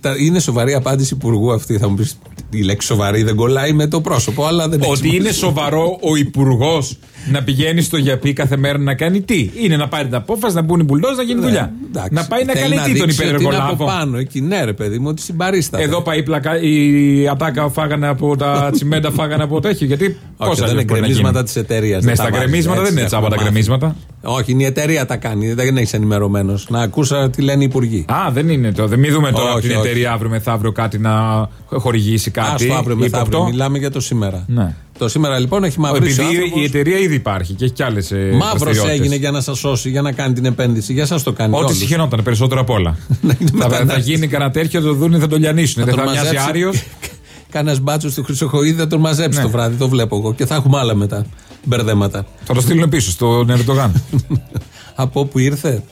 Τα- Είναι σοβαρή απάντηση υπουργού αυτή. Θα μου πεις η λέξη σοβαρή δεν κολλάει με το πρόσωπο, αλλά δεν έχει Ότι είναι σοβαρό ο υπουργός να πηγαίνει στο γιαπί κάθε μέρα να κάνει τι; Είναι να πάρει την απόφαση, να μπουν οι μπουλντόζ να γίνει δουλειά. Ναι, Εντάξει. Να πάει να Θέλει κάνει τι τον δείξει ότι είναι από υπερεργολάβο. πάνω εκεί, ναι, ρε παιδί μου, ότι συμπαρίσταται. Εδώ πάει η πλακά, η ατάκα φάγανε από τα τσιμέντα, φάγανε από τέτοιο. Γιατί Όχι, πώς δεν αλλιώς είναι μπορεί να γκρεμίσματα γίνει. της εταιρείας. Ναι, στα γκρεμίσματα δεν είναι τσάμπα τα γκρεμίσματα. Όχι, είναι η εταιρεία τα κάνει. Δεν έχεις ενημερωμένος. Να ακούσα τι λένε οι υπουργοί. Α, δεν είναι το. Δεν μην δούμε τώρα Όχι, από την όχι. εταιρεία αύριο μεθαύριο κάτι να χορηγήσει κάτι. Άστο αύριο μεθαύριο. ύποπτο. Μιλάμε για το σήμερα. Ναι. Το σήμερα λοιπόν έχει μαυρίσει. Επειδή ο άνθρωπος. η εταιρεία ήδη υπάρχει και έχει κι άλλες. Μαύρος έγινε για να σας σώσει, για να κάνει την επένδυση. Για εσά το κάνει. Ό,τι όλους. συχαινόταν περισσότερο απ' όλα. θα, θα μετανάστης. γίνει κανένα τέτοιο, θα το δουν, θα το λιανίσουν. Θα Δεν θα τον μοιάζει μαζέψει. Άριος. Κανένας μπάτσος του Χρυσοχοίδη θα τον μαζέψει Ναι. το βράδυ, το βλέπω εγώ. Και θα έχουμε άλλα μετά. Μπερδέματα. Θα το στείλουν πίσω στον Ερντογάν. Από όπου ήρθε;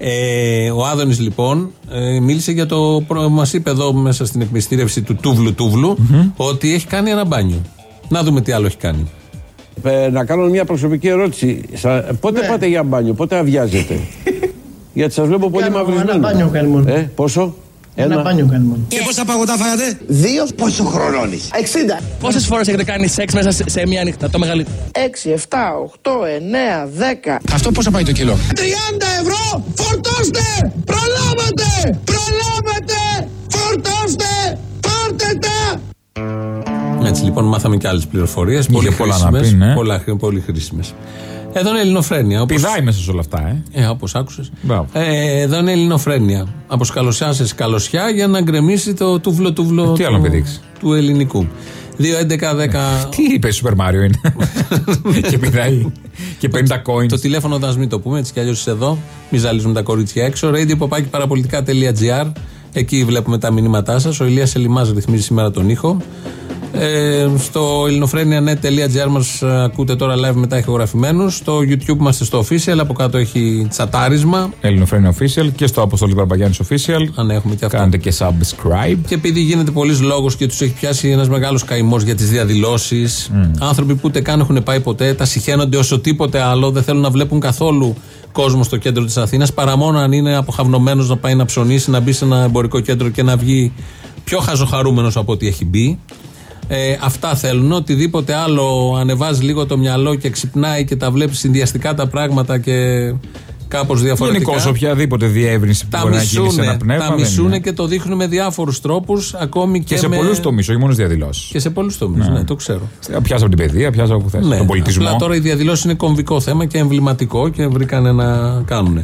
Ε, ο Άδωνης λοιπόν ε, μίλησε για το. Μας είπε εδώ μέσα στην εκμυστήρευση του Τούβλου Τούβλου ότι έχει κάνει ένα μπάνιο. Να δούμε τι άλλο έχει κάνει. Ε, να κάνω μια προσωπική ερώτηση. Σα- πότε πάτε για μπάνιο, πότε αβιάζετε. Γιατί σας βλέπω πολύ Κάνω μαυρισμένο. ένα μπάνιο κάνει μόνο. Ε, πόσο; Ένα μπάνιο κάνει μόνο. Και πόσα παγωτά φάγατε; Δύο πόσο χρονών είσαι. 60. Πόσες φορές έχετε κάνει σεξ μέσα σε, σε μία νύχτα, το μεγαλύτερο; 6, 7, 8, 9, 10. Αυτό πόσα πάει το κιλό; 30 ευρώ! Φορτώστε! Προλάβετε! Προλάβετε! Φορτώστε! Πάρτε τα! Έτσι λοιπόν μάθαμε και άλλες πληροφορίες. Πολύ πολλά να χρήσιμες. πει, ναι. πολλά, πολύ χρήσιμες. Εδώ είναι Ελληνοφρένεια. Όπως... Πηδάει μέσα σε όλα αυτά, ε. Ε, όπως άκουσες. Μπράβο. Ε, εδώ είναι Ελληνοφρένεια. Από σκαλωσιά σε σκαλωσιά για να γκρεμίσει το τούβλο τούβλο Τι άλλο του, να πηδήξεις. του ελληνικού. 2, 11, 10. Τι είπες, Σούπερ Μάριο είναι; και πηδάει. και παίρνει τα coins. Το τηλέφωνο θα μην το πούμε, έτσι κι αλλιώς είσαι εδώ. Μην ζαλίζουμε τα κορίτσια έξω. radio.parapolitica.gr Εκεί βλέπουμε τα μηνύματά σας. Ο Ηλίας Ελιμάς ρυθμίζει σήμερα τον ήχο. Ε, στο ελληνοφρένια.net.gr μας ακούτε τώρα live μετά ηχογραφημένους. Στο YouTube είμαστε στο official. Από κάτω έχει τσατάρισμα. Ελληνοφρένια Official και στο Αποστολή Μπαρμπαγιάννη Official. Αν έχουμε και αυτό. Κάντε και subscribe. Και επειδή γίνεται πολλής λόγος και τους έχει πιάσει ένας μεγάλος καημός για τις διαδηλώσεις, άνθρωποι που ούτε καν έχουν πάει ποτέ, τα συχαίνονται όσο τίποτε άλλο, δεν θέλουν να βλέπουν καθόλου κόσμο στο κέντρο της Αθήνας, παρά μόνο αν είναι αποχαυνομένο να πάει να ψωνίσει, να μπει σε ένα εμπορικό κέντρο και να βγει πιο χαζοχαρούμενος από ό,τι έχει μπει. Ε, αυτά θέλουν. Οτιδήποτε άλλο ανεβάζει λίγο το μυαλό και ξυπνάει και τα βλέπει συνδυαστικά τα πράγματα και κάπως διαφορετικά. Γενικώ, οποιαδήποτε διεύρυνση που Τα μπορεί να γίνει σε μισούνε, ένα πνεύμα. τα δεν μισούνε είναι. και το δείχνουν με διάφορους τρόπους, ακόμη και, Και σε με... πολλούς τομείς, όχι μόνο διαδηλώσεις. Και σε πολλούς τομείς, ναι. το ξέρω. Πιάσα από την παιδεία, πιάσα από που θες. Ναι, Τον πολιτισμό. Απλά τώρα οι διαδηλώσεις είναι κομβικό θέμα και εμβληματικό και βρήκανε να κάνουν.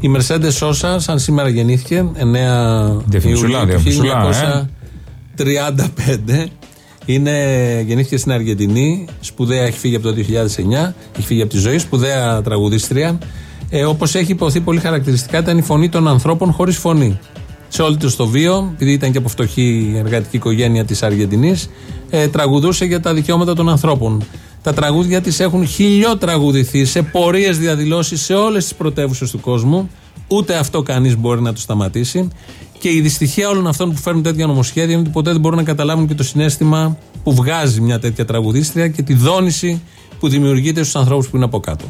Η Mercedes Sosa, σαν σήμερα γεννήθηκε, 9 Διαφημισούλα, Ιουλίου του διαφημισούλα, ε. 1935. Είναι, γεννήθηκε στην Αργεντινή, σπουδαία έχει φύγει από το 2009, έχει φύγει από τη ζωή, σπουδαία τραγουδίστρια. Ε, Όπως έχει υποθεί πολύ χαρακτηριστικά, ήταν η φωνή των ανθρώπων χωρίς φωνή. Σε όλη τους το βίο, επειδή ήταν και από φτωχή εργατική οικογένεια της Αργεντινής, ε, τραγουδούσε για τα δικαιώματα των ανθρώπων. Τα τραγούδια της έχουν χιλιοτραγουδηθεί σε πορείες διαδηλώσεις σε όλες τις πρωτεύουσες του κόσμου. Ούτε αυτό κανείς μπορεί να το σταματήσει. Και η δυστυχία όλων αυτών που φέρνουν τέτοια νομοσχέδια είναι ότι ποτέ δεν μπορούν να καταλάβουν και το συνέστημα που βγάζει μια τέτοια τραγουδίστρια και τη δόνηση που δημιουργείται στους ανθρώπους που είναι από κάτω.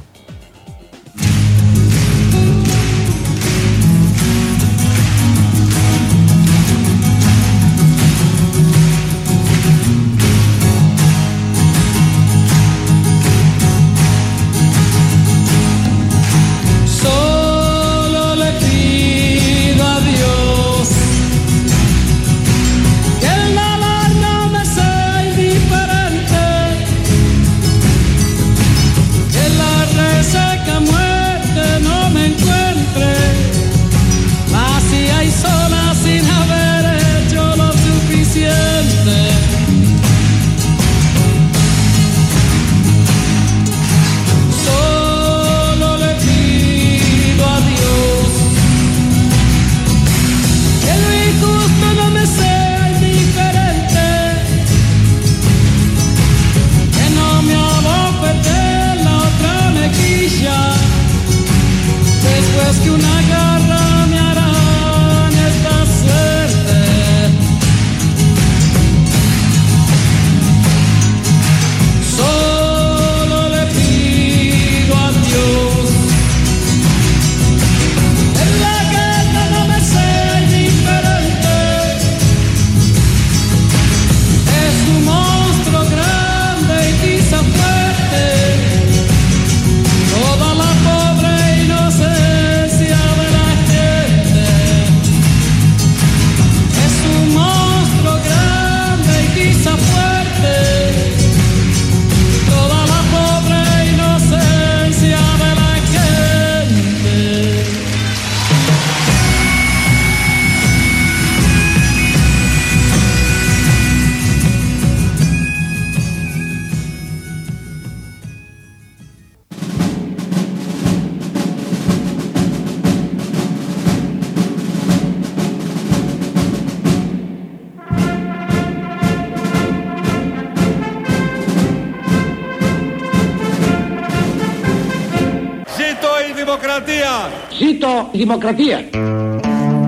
Ζήτω η δημοκρατία.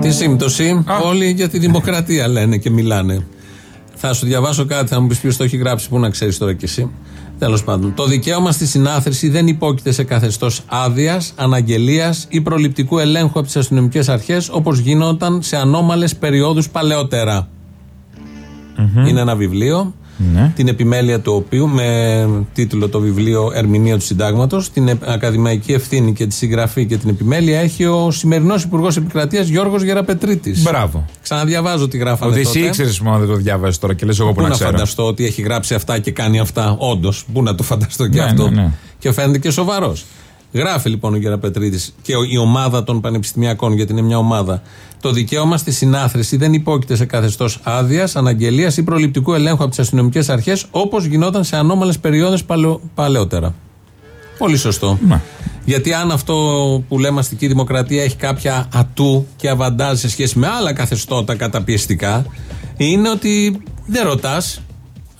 Τι σύμπτωση; Όλοι για τη δημοκρατία λένε και μιλάνε. Θα σου διαβάσω κάτι, θα μου πεις ποιος το έχει γράψει, που να ξέρεις τώρα κι εσύ. Τέλος πάντων. Το δικαίωμα στη συνάθρηση δεν υπόκειται σε καθεστώς άδειας, αναγγελίας ή προληπτικού ελέγχου από τις αστυνομικές αρχές όπως γινόταν σε ανώμαλες περιόδους παλαιότερα. Είναι ένα βιβλίο, Ναι. την επιμέλεια του οποίου, με τίτλο το βιβλίο Ερμηνεία του Συντάγματος, την ε- ακαδημαϊκή ευθύνη και τη συγγραφή και την επιμέλεια έχει ο σημερινός Υπουργός Επικρατείας Γιώργος Γεραπετρίτης. Μπράβο. Ξαναδιαβάζω τι γράφαμε Ότι τότε. εσύ ήξερες μόνο δεν το διάβαζες τώρα και λες εγώ που Πού να να ξέρω. φανταστώ ότι έχει γράψει αυτά και κάνει αυτά, όντως. Πού να το φανταστώ και Ναι, αυτό. ναι, ναι. Και φαίνεται και σοβαρός. Γράφει λοιπόν ο Γεραπετρίτη και ο- η ομάδα των πανεπιστημιακών, γιατί είναι μια ομάδα. Το δικαίωμα στη συνάθρηση δεν υπόκειται σε καθεστώς άδειας, αναγγελίας ή προληπτικού ελέγχου από τις αστυνομικές αρχές, όπως γινόταν σε ανώμαλες περιόδε παλαιότερα. Πολύ σωστό. Γιατί αν αυτό που λέμε αστική δημοκρατία έχει κάποια ατού και αβαντάζ σε σχέση με άλλα καθεστώτα καταπιεστικά, είναι ότι δεν ρωτάς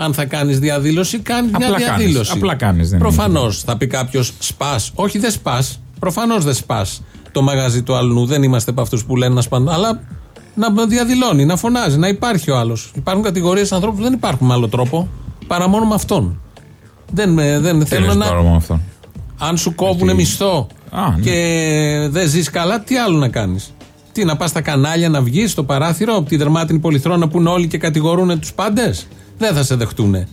αν θα κάνεις διαδήλωση, κάνεις μια Απλά κάνεις. διαδήλωση. Απλά κάνεις, δεν Προφανώς θα πει κάποιος σπα. Όχι, δεν σπα. Προφανώς δεν σπα το μαγαζί του αλλού. Δεν είμαστε από αυτούς που λένε να σπάνε. Αλλά να διαδηλώνει, να φωνάζει, να υπάρχει ο άλλος. Υπάρχουν κατηγορίες ανθρώπου που δεν υπάρχουν με άλλο τρόπο παρά μόνο με αυτόν. Δεν, ε, δεν Τι θέλω λες να. τώρα με αυτό. Αν σου κόβουν μισθό ναι. και δεν ζεις καλά, τι άλλο να κάνεις; Τι, να πας στα κανάλια να βγεις στο παράθυρο από τη δερμάτινη πολυθρόνα που είναι όλοι και κατηγορούν τους πάντες; Δεν θα σε δεχτούνε.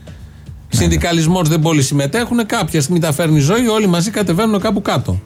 Συνδικαλισμός δεν πολύ συμμετέχουν. Κάποια στιγμή τα φέρνει η ζωή, όλοι μαζί κατεβαίνουν κάπου κάτω.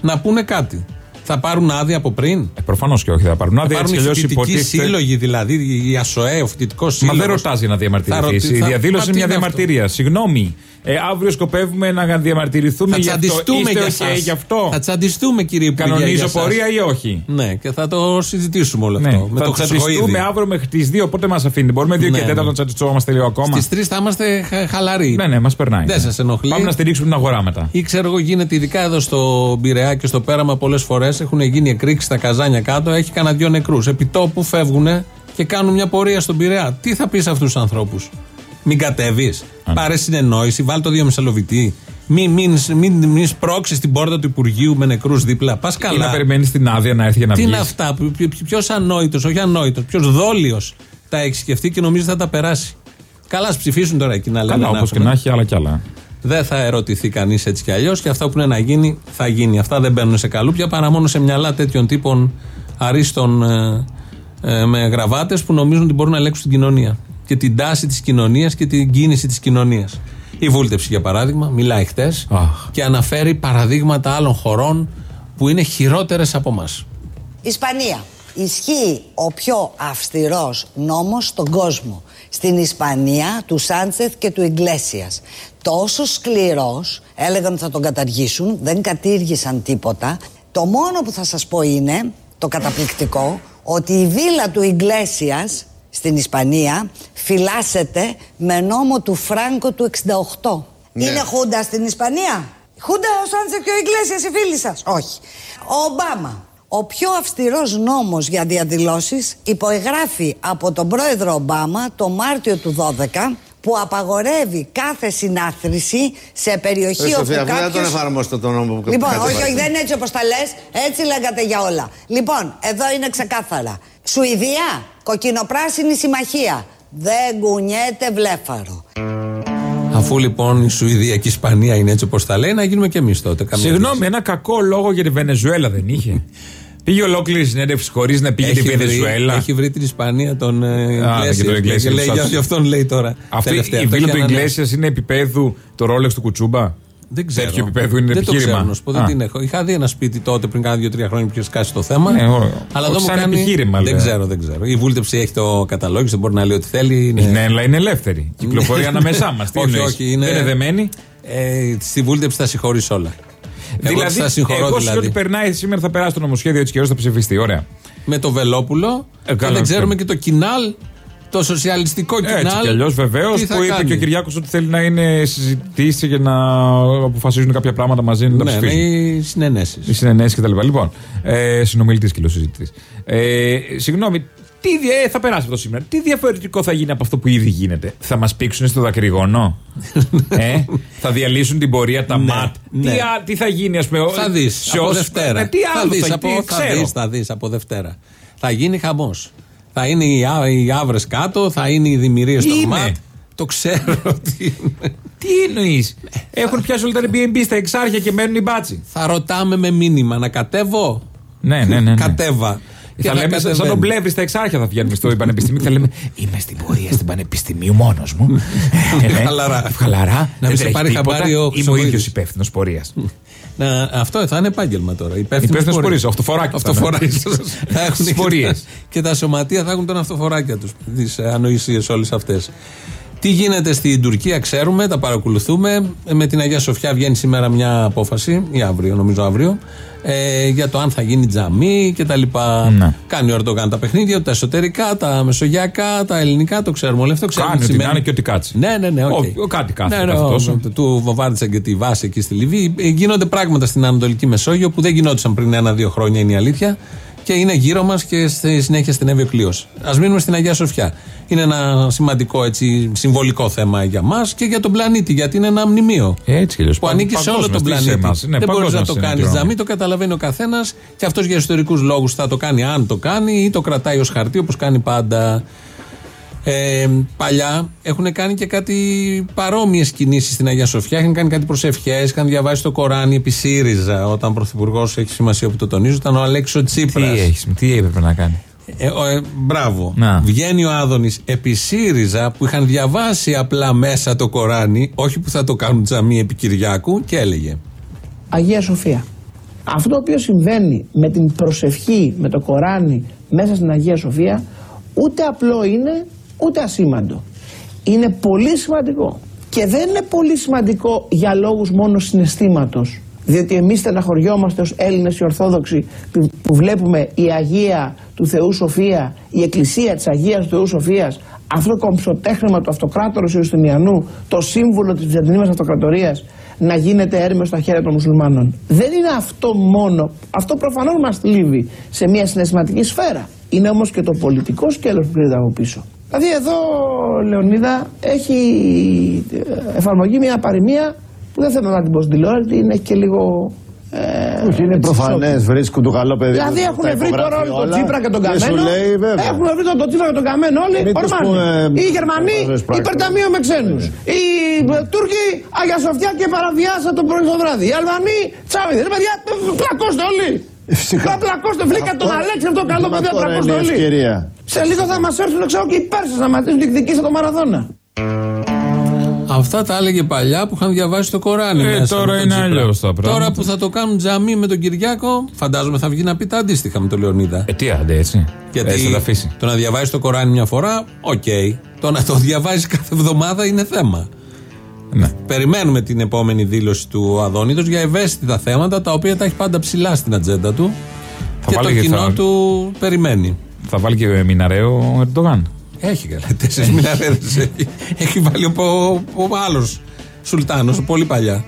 Να πούνε κάτι. Θα πάρουν άδεια από πριν; Προφανώς και όχι, θα πάρουν Θα άδεια. πάρουν Έτσι οι κι αλλιώς φοιτητικοί υποτίθεται. σύλλογοι, δηλαδή η ΑΣΟΕ, ο φοιτητικός σύλλογο. Μα δεν ρωτάς για να διαμαρτυρηθείς. Η διαδήλωση είναι μια διαμαρτυρία. Συγγνώμη. Ε, αύριο σκοπεύουμε να διαμαρτυρηθούμε Θα γι' αυτό. τσαντιστούμε Είστε για ok εσάς. γι' αυτό; Θα τσαντιστούμε, κύριε Υπουργέ. για Κανονίζω εσάς. πορεία ή όχι; Ναι, και θα το συζητήσουμε όλο Ναι. αυτό. Με θα το τσαντιστούμε Χρυσοχοίδη. αύριο μέχρι τις 2. Πότε μας αφήνει. Μπορούμε 2 Ναι, και 4 ναι. να τσαντιστούμε λίγο ακόμα. Στις 3 θα είμαστε χα- χαλαροί. Ναι, ναι, μας περνάει. Δεν σας ενοχλεί. Πάμε να στηρίξουμε την αγορά μετά. Ή ξέρω εγώ, γίνεται ειδικά εδώ στο Πειραιά και στο Πέραμα πολλές φορές έχουν γίνει εκρήξεις στα καζάνια κάτω. Έχει κανένα δυο νεκρούς. Επί τόπου φεύγουν και κάνουν μια πορεία στον Πειραιά. Τι θα πεις σε αυτούς τους ανθρώπους; Μην κατέβεις. Πάρε συνεννόηση, βάλ το διαμεσολοβητή. Μην, μην, μην, μην σπρώξεις την πόρτα του Υπουργείου με νεκρούς δίπλα. Πας Ή καλά. να περιμένεις την άδεια να έρθει για να Τι βγεις. είναι αυτά, ποιος ανόητος, όχι ανόητος, ποιος δόλιος τα έχει σκεφτεί και νομίζει θα τα περάσει. Καλά, ας ψηφίσουν τώρα εκεί να λένε. Καλά, να όπως και έχουμε. να έχει, άλλα κι άλλα. Δεν θα ερωτηθεί κανείς έτσι κι αλλιώς και αυτά που είναι να γίνει, θα γίνει. Αυτά δεν μπαίνουν σε καλούπια παρά μόνο σε μυαλά τέτοιων τύπων αρίστων ε, ε, με γραβάτες που νομίζουν ότι μπορούν να ελέγξουν την κοινωνία. Και την τάση της κοινωνίας και την κίνηση της κοινωνίας. Η βούλτεψη, για παράδειγμα, μιλάει χτες και αναφέρει παραδείγματα άλλων χωρών που είναι χειρότερες από εμάς. Ισπανία. Ισχύει ο πιο αυστηρός νόμος στον κόσμο. Στην Ισπανία του Σάντσεθ και του Ιγκλέσιας. Τόσο σκληρός, έλεγαν θα τον καταργήσουν, δεν κατήργησαν τίποτα. Το μόνο που θα σας πω είναι, το καταπληκτικό, ότι η βίλα του Ιγκλέσιας στην Ισπανία φυλάσσεται με νόμο του Φράγκο του 68. Ναι. Είναι χούντα στην Ισπανία; Χούντα ο Σάντσεθ και ο Ιγκλέσιας οι φίλοι σας. Όχι. Ο Ομπάμα. Ο πιο αυστηρός νόμος για διαδηλώσεις υπογράφει από τον πρόεδρο Ομπάμα το Μάρτιο του 12 που απαγορεύει κάθε συνάθρηση σε περιοχή Ρε όπου Σοφία, αφού δεν τον κάποιος... εφαρμόσετε τον νόμο που Λοιπόν, κατεβάσατε. όχι, όχι, δεν είναι έτσι όπως τα λες. Έτσι λέγατε για όλα. Λοιπόν, εδώ είναι ξεκάθαρα. Σουηδία, κοκκινοπράσινη συμμαχία. Δεν κουνιέται βλέφαρο. Αφού λοιπόν η Σουηδία και η Ισπανία είναι έτσι όπως τα λέει, να γίνουμε κι εμείς τότε. καμία Συγγνώμη, ένα κακό λόγο για τη Βενεζουέλα δεν είχε. Πήγε ολόκληρη συνέντευξη χωρίς να πήγε τη Έχει βρει, Βενεζουέλα. έχει βρει την Ισπανία τον ε, Α, Iglesias και τον Iglesias και λέει, του για, Σάντσες. για αυτόν λέει τώρα. Αυτή τελευταία. η Το βίλα έχει του ανανεώσει. Ιγκλέσιας είναι επίπεδου το ρόλεξ του Κουτσούμπα; Δεν ξέρω. Τέτοιο επίπεδο είναι δεν το επιχείρημα. ξέρω, να σου πω, δεν Α. την έχω. Είχα δει ένα σπίτι τότε πριν κάνα δύο-τρία χρόνια που είχε σκάσει το θέμα. Ναι, εγώ- αλλά όχι εδώ μου σαν κάνει. επιχείρημα, δεν λέω. ξέρω, δεν ξέρω. Η βούλτεψη έχει το καταλόγιο, δεν μπορεί να λέει ό,τι θέλει. Είναι... Ναι, αλλά είναι ελεύθερη. Κυκλοφορεί ανάμεσά μας. Τι όχι, εννοείς; όχι. Είναι... Δεν είναι δεμένη; Ε, στη βούλτεψη θα συγχωρείς όλα. Εγώ Δηλαδή, θα συγχωρώ εγώ σου λέω δηλαδή. ότι περνάει σήμερα θα περάσει το νομοσχέδιο έτσι και όσο θα ψηφιστεί. Ωραία. Με το Βελόπουλο και καλά, δεν ξέρουμε ναι. και το κοινάλ, το σοσιαλιστικό κοινάλ. Έτσι κι αλλιώς βεβαίως τι θα που είπε κάνει; και ο Κυριάκος ότι θέλει να είναι συζητήσει και να αποφασίζουν κάποια πράγματα μαζί να τα Ναι, ναι, ψηφίσουν. οι συνενέσεις. Οι συνενέσεις κτλ. Λοιπόν, ε, συνομιλητής και λέω συζητητή. Ε, συγγνώμη, Τι, δια- ε, θα περάσει αυτό σήμερα. Τι διαφορετικό θα γίνει από αυτό που ήδη γίνεται; Θα μας πήξουν στο δακρυγόνο; ε, θα διαλύσουν την πορεία τα ματ; ναι. Τι, α- τι θα γίνει, ας πούμε. ο- Θα δεις σε από όσους- Δευτέρα. Ε, τι θα άλλο δεις θα, από, τι θα ξέρω. δεις, θα δεις από Δευτέρα. Θα γίνει χαμός. Θα είναι οι, α- οι άβρες κάτω, θα είναι οι δημιουργίες στο Είναι. ΜΑΤ. Το ξέρω ότι είναι. Τι εννοείς; Έχουν πιάσει όλα τα Airbnb στα εξάρχεια και μένουν οι μπάτσι. Θα ρωτάμε με μήνυμα να κατέβω; Ναι, ναι, ναι. ναι. Κατέβα. Και θα λέμε σαν κατεβαίνω. τον Μπλεύρη στα εξάρχεια θα βγαίνουμε στο πανεπιστήμιο και θα λέμε Είμαι στην πορεία στην πανεπιστημίου μόνος μου. Ε, ναι. Χαλαρά. Χαλαρά. Να Δεν μην σε τρέχει πάρει τίποτα. χαμπάρι ο Είμαι ο Χρυσοβοίδης. ίδιο υπεύθυνος πορείας. Να, αυτό θα είναι επάγγελμα τώρα. Υπεύθυνος πορείας, αυτοφοράκια θα Αυτοφοράκια. είναι. θα έχουν Στις και τα- πορείες. Και τα σωματεία θα έχουν τον αυτοφοράκια τους. Τις ανοησίες όλες αυτές. Τι γίνεται στην Τουρκία, ξέρουμε, τα παρακολουθούμε. Ε, Με την Αγία Σοφιά βγαίνει σήμερα μια απόφαση, ή αύριο, νομίζω αύριο, ε, για το αν θα γίνει τζαμί και τα λοιπά. Ναι. Κάνει ο Ερντογάν τα παιχνίδια, του, τα εσωτερικά, τα μεσογειακά, τα ελληνικά, το ξέρουμε όλο αυτό. Ξέρουμε Κάνει τι ό,τι να σημαίνει. είναι και ό,τι κάτσει. Ναι, ναι, ναι. οκ. Ο- ο κάτι κάθεται ναι, ναι, αυτός. ο- Του βομβάρδισαν και τη βάση εκεί στη Λιβύη. Ε, Γίνονται πράγματα στην Ανατολική Μεσόγειο που δεν γινόντουσαν πριν ένα-δύο χρόνια, είναι η αλήθεια. Και είναι γύρω μας και στη συνέχεια στην Εύη Κλείο. Α μείνουμε στην Αγία Σοφιά. Είναι ένα σημαντικό έτσι, συμβολικό θέμα για μας και για τον πλανήτη, γιατί είναι ένα μνημείο. Έτσι κι αλλιώς. Που ανήκει σε όλο Παγκόσμιας, τον τι σε πλανήτη. εμάς. Ναι, δεν μπορείς να παγκόσμιας το είναι κάνεις και ο- τζαμί, το καταλαβαίνει ο καθένας και αυτός για ιστορικούς λόγους θα το κάνει αν το κάνει ή το κρατάει ως χαρτί όπως κάνει πάντα. Ε, παλιά έχουν κάνει και κάτι παρόμοιες κινήσεις στην Αγία Σοφιά. Έχουν κάνει κάτι προσευχέ, είχαν διαβάσει το Κοράνι επί ΣΥΡΙΖΑ. Όταν πρωθυπουργός έχει σημασία που το τονίζω, ήταν ο Αλέξο Τσίπρας. Τι έχεις, τι έπρεπε να κάνει; Ε, ο, ε, μπράβο. Να. Βγαίνει ο Άδωνης επί ΣΥΡΙΖΑ που είχαν διαβάσει απλά μέσα το Κοράνι, όχι που θα το κάνουν τζαμί επί Κυριάκου, και έλεγε. Αγία Σοφία. Αυτό το οποίο συμβαίνει με την προσευχή, με το Κοράνι μέσα στην Αγία Σοφία, ούτε απλό είναι, ούτε ασήμαντο. Είναι πολύ σημαντικό. Και δεν είναι πολύ σημαντικό για λόγους μόνο συναισθήματος. Διότι εμείς στεναχωριόμαστε ως Έλληνες οι Ορθόδοξοι που, που βλέπουμε η Αγία του Θεού Σοφία, η Εκκλησία της Αγίας του Θεού Σοφίας, αυτό το κομψοτέχνημα του αυτοκράτορος Ιουστινιανού, το σύμβολο της Βυζαντινής Αυτοκρατορίας, να γίνεται έρμεο στα χέρια των μουσουλμάνων. Δεν είναι αυτό μόνο. Αυτό προφανώς μας θλίβει σε μια συναισθηματική σφαίρα. Είναι όμως και το πολιτικό σκέλος που κρύβεται από πίσω. Δηλαδή εδώ, Λεωνίδα, έχει ε, εφαρμογή μια παροιμία που δεν θέλω να την πω στην τηλεόραση, είναι και λίγο... Ε, Όχι, είναι έτσι, προφανέ, σοκ. βρίσκουν το καλό παιδί. Δηλαδή που έχουν τα βρει τώρα υπογράφει όλοι τον όλα Τσίπρα και τον και Καμένο. σου λέει, βέβαια. Έχουν βρει τον Τσίπρα και τον Καμένο όλοι Μην τους ορμάνε. πούμε, Οι Γερμανοί βάζεις πράκτορες. υπερταμείο με ξένου. Οι ε, Τούρκοι Αγία Σοφιά και παραβιάσα το πρωί το βράδυ. Οι Αλβανοί τσάβιδε. Ρε παιδιά, πλακώστε όλοι. Φυσικά. Θα πλακώστε, βρήκα τον Αυτό- Αλέξη αυτό το καλό Μα παιδί, θα τώρα πλακώστε είναι η όλοι. ευκαιρία. Σε λίγο θα μας έρθουν ξέρω και οι Πέρσες να ματήσουν διεκδικήσαν το μαραθώνα. Αυτά τα έλεγε παλιά που είχαν διαβάσει το Κοράνι. Ε, μέσα τώρα με τον είναι Τσίπρα. αλλιώς τα πράγματα. Τώρα που θα το κάνουν τζαμί με τον Κυριάκο, φαντάζομαι θα βγει να πει τα αντίστοιχα με τον Λεωνίδα. Ε, τι άντε έτσι. Γιατί Έτσι θα τα αφήσει. το να διαβάζει το Κοράνι μια φορά, οκ. Το να το διαβάζεις κάθε εβδομάδα είναι θέμα. Ναι. Περιμένουμε την επόμενη δήλωση του Αδώνιδος για ευαίσθητα θέματα τα οποία τα έχει πάντα ψηλά στην ατζέντα του και το βάλει και κοινό θα- του περιμένει. Θα βάλει και μιναρέ ο Ερντογάν. Έχει καλά. Τέσσερις μιναρέδε έχει. Έχει βάλει ο, ο, ο άλλος Σουλτάνος, πολύ παλιά.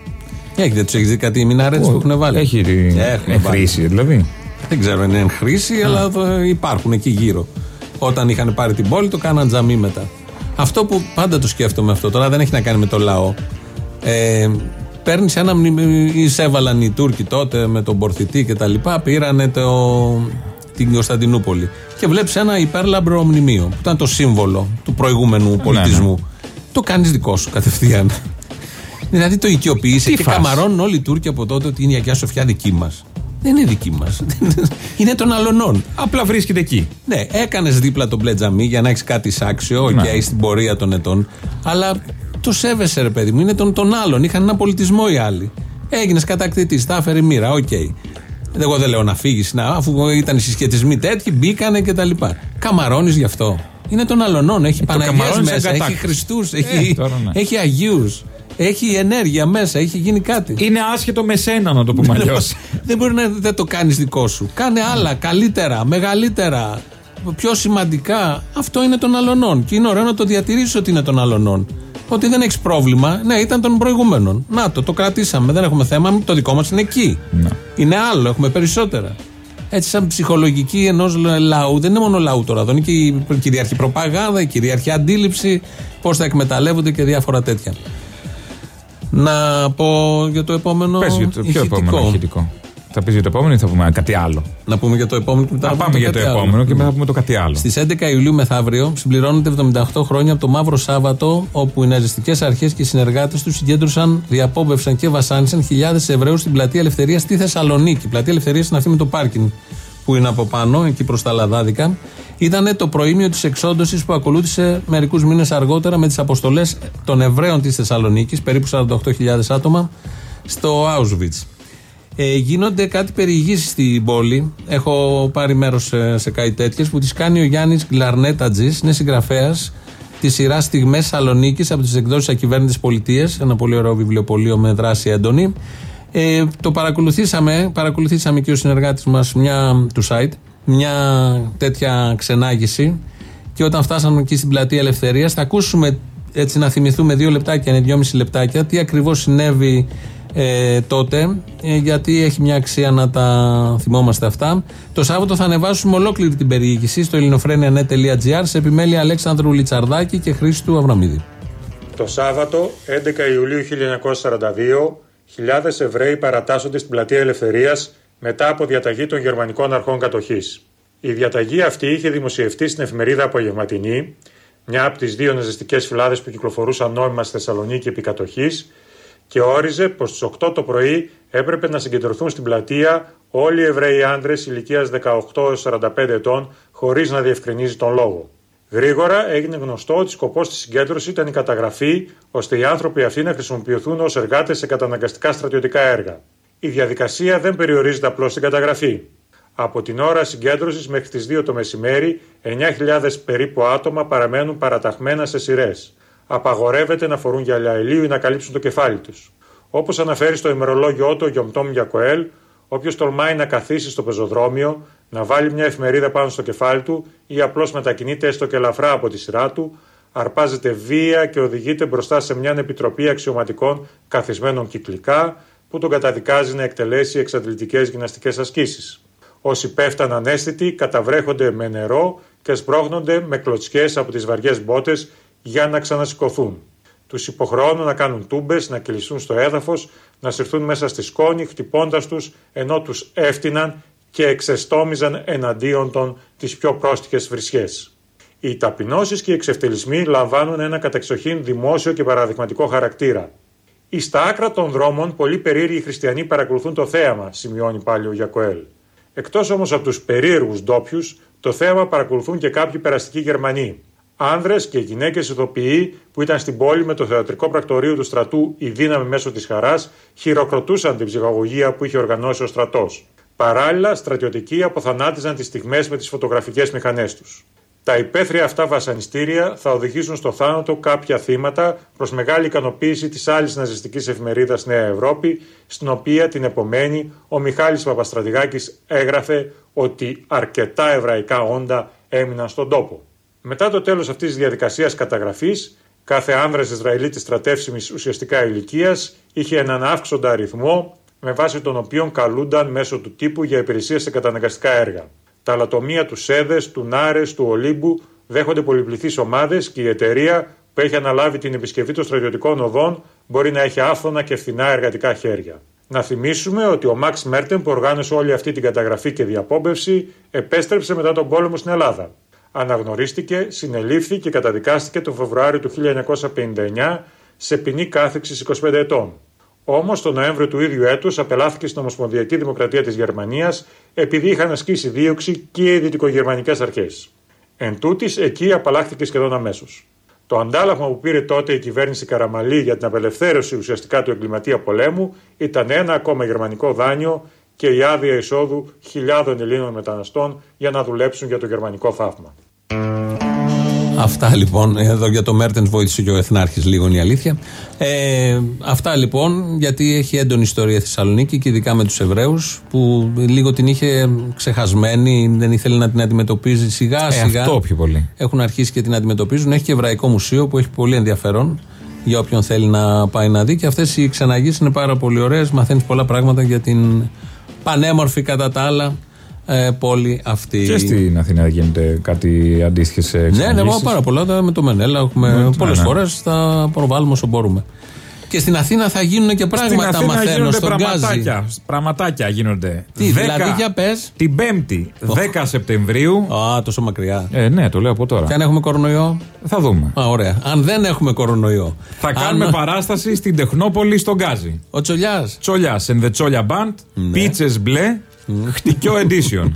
Έχει, δεν τους έχεις δει κάτι οι μιναρέδε που έχουν βάλει; Έχει Έχουν ε, βάλει. χρήση δηλαδή. Δεν ξέρω αν είναι εν χρήση, αλλά το- υπάρχουν εκεί γύρω. Όταν είχαν πάρει την πόλη, το κάναν τζαμί μετά. Αυτό που πάντα το σκέφτομαι αυτό, τώρα δεν έχει να κάνει με το λαό. Ε, Παίρνεις ένα μνημείο, εισέβαλαν οι Τούρκοι τότε με τον Πορθητή και τα λοιπά, πήρανε το, την Κωνσταντινούπολη. Και βλέπεις ένα υπέρλαμπρο μνημείο, που ήταν το σύμβολο του προηγούμενου πολιτισμού. Το κάνεις δικό σου κατευθείαν. Δηλαδή το οικειοποιείσαι Τι και φας; καμαρώνουν όλοι οι Τούρκοι από τότε ότι είναι η Αγία Σοφιά δική μας. Δεν είναι δική μας. είναι των αλλωνών. Απλά βρίσκεται εκεί. Ναι, έκανες δίπλα τον μπλε τζαμί για να έχεις κάτι σάξιο, οκ, Ναι. στην πορεία των ετών. Αλλά το σέβεσαι, ρε παιδί μου, είναι των, των άλλων. Είχαν ένα πολιτισμό οι άλλοι. Έγινες κατακτητής, τα έφερε η μοίρα, οκ. Εγώ δεν λέω να φύγεις, αφού ήταν οι συσχετισμοί τέτοιοι, μπήκανε κτλ. Καμαρώνεις γι' αυτό. Είναι των αλλωνών. Έχει το Παναγίες καμαρώνεις μέσα, ρε κατακτητή. έχει Χριστούς, Ε, έχει, τώρα ναι. έχει Αγίους. Έχει ενέργεια μέσα, έχει γίνει κάτι. Είναι άσχετο με σένα να το πούμε αλλιώς. δεν μπορεί να δεν το κάνεις δικό σου. Κάνε άλλα, καλύτερα, μεγαλύτερα, πιο σημαντικά. Αυτό είναι των αλλωνών. Και είναι ωραίο να το διατηρήσεις ότι είναι των αλλωνών. Ότι δεν έχεις πρόβλημα. Ναι, ήταν των προηγούμενων. Να το, το κρατήσαμε. Δεν έχουμε θέμα. Το δικό μας είναι εκεί. Είναι άλλο, έχουμε περισσότερα. έτσι σαν ψυχολογική ενός λαού. Δεν είναι μόνο λαού τώρα. Εδώ είναι και η κυρίαρχη προπαγάνδα, η κυρίαρχη αντίληψη, πώς θα εκμεταλλεύονται και διάφορα τέτοια. Να πω για το επόμενο. Πες για το ποιο ηχητικό. επόμενο ηχητικό. Θα πεις για το επόμενο ή θα πούμε κάτι άλλο; Να πούμε για το επόμενο και μετά Να να πάμε πούμε για το κάτι άλλο. επόμενο και μετά θα πούμε το κάτι άλλο. Στις 11 Ιουλίου μεθαύριο συμπληρώνονται 78 χρόνια από το Μαύρο Σάββατο, όπου οι ναζιστικές αρχές και οι συνεργάτες τους συγκέντρωσαν, διαπόμπευσαν και βασάνισαν χιλιάδες Εβραίους στην πλατεία Ελευθερίας στη Θεσσαλονίκη. Η πλατεία Ελευθερίας είναι αυτή με το πάρκινγκ που είναι από πάνω, εκεί προς τα Λαδάδικα. Ήταν το προήμιο της εξόντωσης που ακολούθησε μερικούς μήνες αργότερα με τις αποστολές των Εβραίων της Θεσσαλονίκης, περίπου 48.000 άτομα, στο Auschwitz. Ε, γίνονται κάτι περιηγήσεις στην πόλη. Έχω πάρει μέρος σε, σε κάτι τέτοιες που τις κάνει ο Γιάννης Γκλαρνέτατζη. Είναι συγγραφέας της σειράς Στιγμές Σαλονίκη από τις εκδόσεις Ακυβέρνητες Πολιτείες. Ένα πολύ ωραίο βιβλιοπωλείο με δράση έντονη. Ε, το παρακολουθήσαμε, παρακολουθήσαμε και ο συνεργάτης μας του site μια τέτοια ξενάγηση. Και όταν φτάσαμε εκεί στην πλατεία Ελευθερίας, θα ακούσουμε έτσι να θυμηθούμε δύο λεπτάκια, είναι δυόμιση λεπτάκια, τι ακριβώς συνέβη ε, τότε, ε, γιατί έχει μια αξία να τα θυμόμαστε αυτά. Το Σάββατο θα ανεβάσουμε ολόκληρη την περιήγηση στο ελληνοφρένια.net.gr σε επιμέλεια Αλέξανδρου Λιτσαρδάκη και Χρήστου Αβραμίδη. Το Σάββατο, 11 Ιουλίου 1942, χιλιάδες Εβραίοι παρατάσσονται στην πλατεία Ελευθερίας μετά από διαταγή των γερμανικών αρχών κατοχής. Η διαταγή αυτή είχε δημοσιευτεί στην εφημερίδα Απογευματινή, μια από τις δύο ναζιστικές φυλάδες που κυκλοφορούσαν νόμιμα στη Θεσσαλονίκη επί κατοχής, και όριζε πως στις 8 το πρωί έπρεπε να συγκεντρωθούν στην πλατεία όλοι οι Εβραίοι άντρες ηλικίας 18-45 ετών χωρίς να διευκρινίζει τον λόγο. Γρήγορα έγινε γνωστό ότι σκοπός της συγκέντρωσης ήταν η καταγραφή, ώστε οι άνθρωποι αυτοί να χρησιμοποιηθούν ως εργάτες σε καταναγκαστικά στρατιωτικά έργα. Η διαδικασία δεν περιορίζεται απλώς στην καταγραφή. Από την ώρα συγκέντρωσης μέχρι τις 2 το μεσημέρι, 9.000 περίπου άτομα παραμένουν παραταχμένα σε σειρές. Απαγορεύεται να φορούν γυαλιά ηλίου ή να καλύψουν το κεφάλι τους. Όπως αναφέρει στο ημερολόγιο του ο Γιομτόμ Γιακοέλ, όποιος τολμάει να καθίσει στο πεζοδρόμιο, να βάλει μια εφημερίδα πάνω στο κεφάλι του ή απλώς μετακινείται έστω και ελαφρά από τη σειρά του, αρπάζεται βία και οδηγείται μπροστά σε μια επιτροπή αξιωματικών καθισμένων κυκλικά που τον καταδικάζει να εκτελέσει εξαντλητικές γυμναστικές ασκήσεις. Όσοι πέφταν ανέστητοι καταβρέχονται με νερό και σπρώχνονται με κλωτσιές από τις βαριές μπότες για να ξανασηκωθούν. Τους υποχρεώνουν να κάνουν τούμπες, να κλειστούν στο έδαφος, να συρθούν μέσα στη σκόνη, χτυπώντας τους ενώ τους έφτυναν και εξεστόμιζαν εναντίον των τις πιο πρόστιχες βρισιές. Οι ταπεινώσεις και οι εξευτελισμοί λαμβάνουν ένα κατεξοχήν δημόσιο και παραδειγματικό χαρακτήρα. Ή στα άκρα των δρόμων, πολλοί περίεργοι χριστιανοί παρακολουθούν το θέαμα, σημειώνει πάλι ο Γιακοέλ. Εκτός όμως από τους περίεργους ντόπιους, το θέαμα παρακολουθούν και κάποιοι περαστικοί Γερμανοί. Άνδρες και γυναίκες ηθοποιοί που ήταν στην πόλη με το θεατρικό πρακτορείο του στρατού Η Δύναμη μέσω της Χαράς χειροκροτούσαν την ψυχαγωγία που είχε οργανώσει ο στρατός. Παράλληλα, στρατιωτικοί αποθανάτιζαν τις στιγμές με τις φωτογραφικές μηχανές τους. Τα υπαίθρια αυτά βασανιστήρια θα οδηγήσουν στο θάνατο κάποια θύματα προς μεγάλη ικανοποίηση της άλλης ναζιστικής εφημερίδας Νέα Ευρώπη, στην οποία την επομένη ο Μιχάλης Παπαστρατηγάκης έγραφε ότι αρκετά εβραϊκά όντα έμειναν στον τόπο. Μετά το τέλος αυτής της διαδικασίας καταγραφής, κάθε άνδρας Ισραηλίτη στρατεύσιμης ουσιαστικά ηλικίας είχε έναν αύξοντα αριθμό με βάση τον οποίο καλούνταν μέσω του τύπου για υπηρεσία σε καταναγκαστικά έργα. Τα αλατομεία του ΣΕΔΕ, του ΝΑΡΕ, του Ολύμπου δέχονται πολυπληθείς ομάδες και η εταιρεία που έχει αναλάβει την επισκευή των στρατιωτικών οδών μπορεί να έχει άφθονα και φθηνά εργατικά χέρια. Να θυμίσουμε ότι ο Μαξ Μέρτεν που οργάνωσε όλη αυτή την καταγραφή και διαπόμπευση επέστρεψε μετά τον πόλεμο στην Ελλάδα. Αναγνωρίστηκε, συνελήφθη και καταδικάστηκε τον Φεβρουάριο του 1959 σε ποινή κάθεξης 25 ετών. Όμως, τον Νοέμβριο του ίδιου έτους απελάθηκε στην Ομοσπονδιακή Δημοκρατία της Γερμανίας επειδή είχαν ασκήσει δίωξη και οι δυτικογερμανικές αρχές. Εν τούτης, εκεί απαλλάχθηκε σχεδόν αμέσως. Το αντάλλαγμα που πήρε τότε η κυβέρνηση Καραμαλή για την απελευθέρωση ουσιαστικά του εγκληματία πολέμου ήταν ένα ακόμα γερμανικό δάνειο και η άδεια εισόδου χιλιάδων Ελλήνων μεταναστών για να δουλέψουν για το γερμανικό θαύμα. Αυτά λοιπόν, εδώ για το Μέρτεν βοήθησε και ο Εθνάρχης λίγο είναι η αλήθεια. Ε, αυτά λοιπόν, γιατί έχει έντονη ιστορία η Θεσσαλονίκη και ειδικά με τους Εβραίους που λίγο την είχε ξεχασμένη, δεν ήθελε να την αντιμετωπίζει σιγά σιγά. Ε, αυτό πιο πολύ. Έχουν αρχίσει και την αντιμετωπίζουν. Έχει και Εβραϊκό Μουσείο που έχει πολύ ενδιαφέρον για όποιον θέλει να πάει να δει. Και αυτές οι ξαναγήσει είναι πάρα πολύ ωραίες. Μαθαίνεις πολλά πράγματα για την πανέμορφη κατά τα άλλα ε, πόλη αυτή. Και στην Αθήνα γίνεται κάτι αντίστοιχες Ναι, ναι, εξαγγελίες. πάρα πολλά. τα- Με το Μενέλα έχουμε Ναι, πολλέ ναι, ναι. φορές. Θα προβάλλουμε όσο μπορούμε. Και στην Αθήνα θα γίνουν και Στην πράγματα, Αθήνα μαθαίνω γίνονται στον Γκάζι. πραγματάκια. Πραγματάκια γίνονται. Τι, δηλαδή, για πες. Την 5η, 10 Σεπτεμβρίου. Α, τόσο μακριά. Ε, ναι, το λέω από τώρα. Και αν έχουμε κορονοϊό; Θα δούμε. Α, ωραία. Αν δεν έχουμε κορονοϊό. Θα κάνουμε παράσταση στην Τεχνόπολη στον Γκάζι. Ο Τσολιάς. Τσολιάς, and the Τσόλια Band, Ναι. πίτσε μπλε, χτυκιό edition.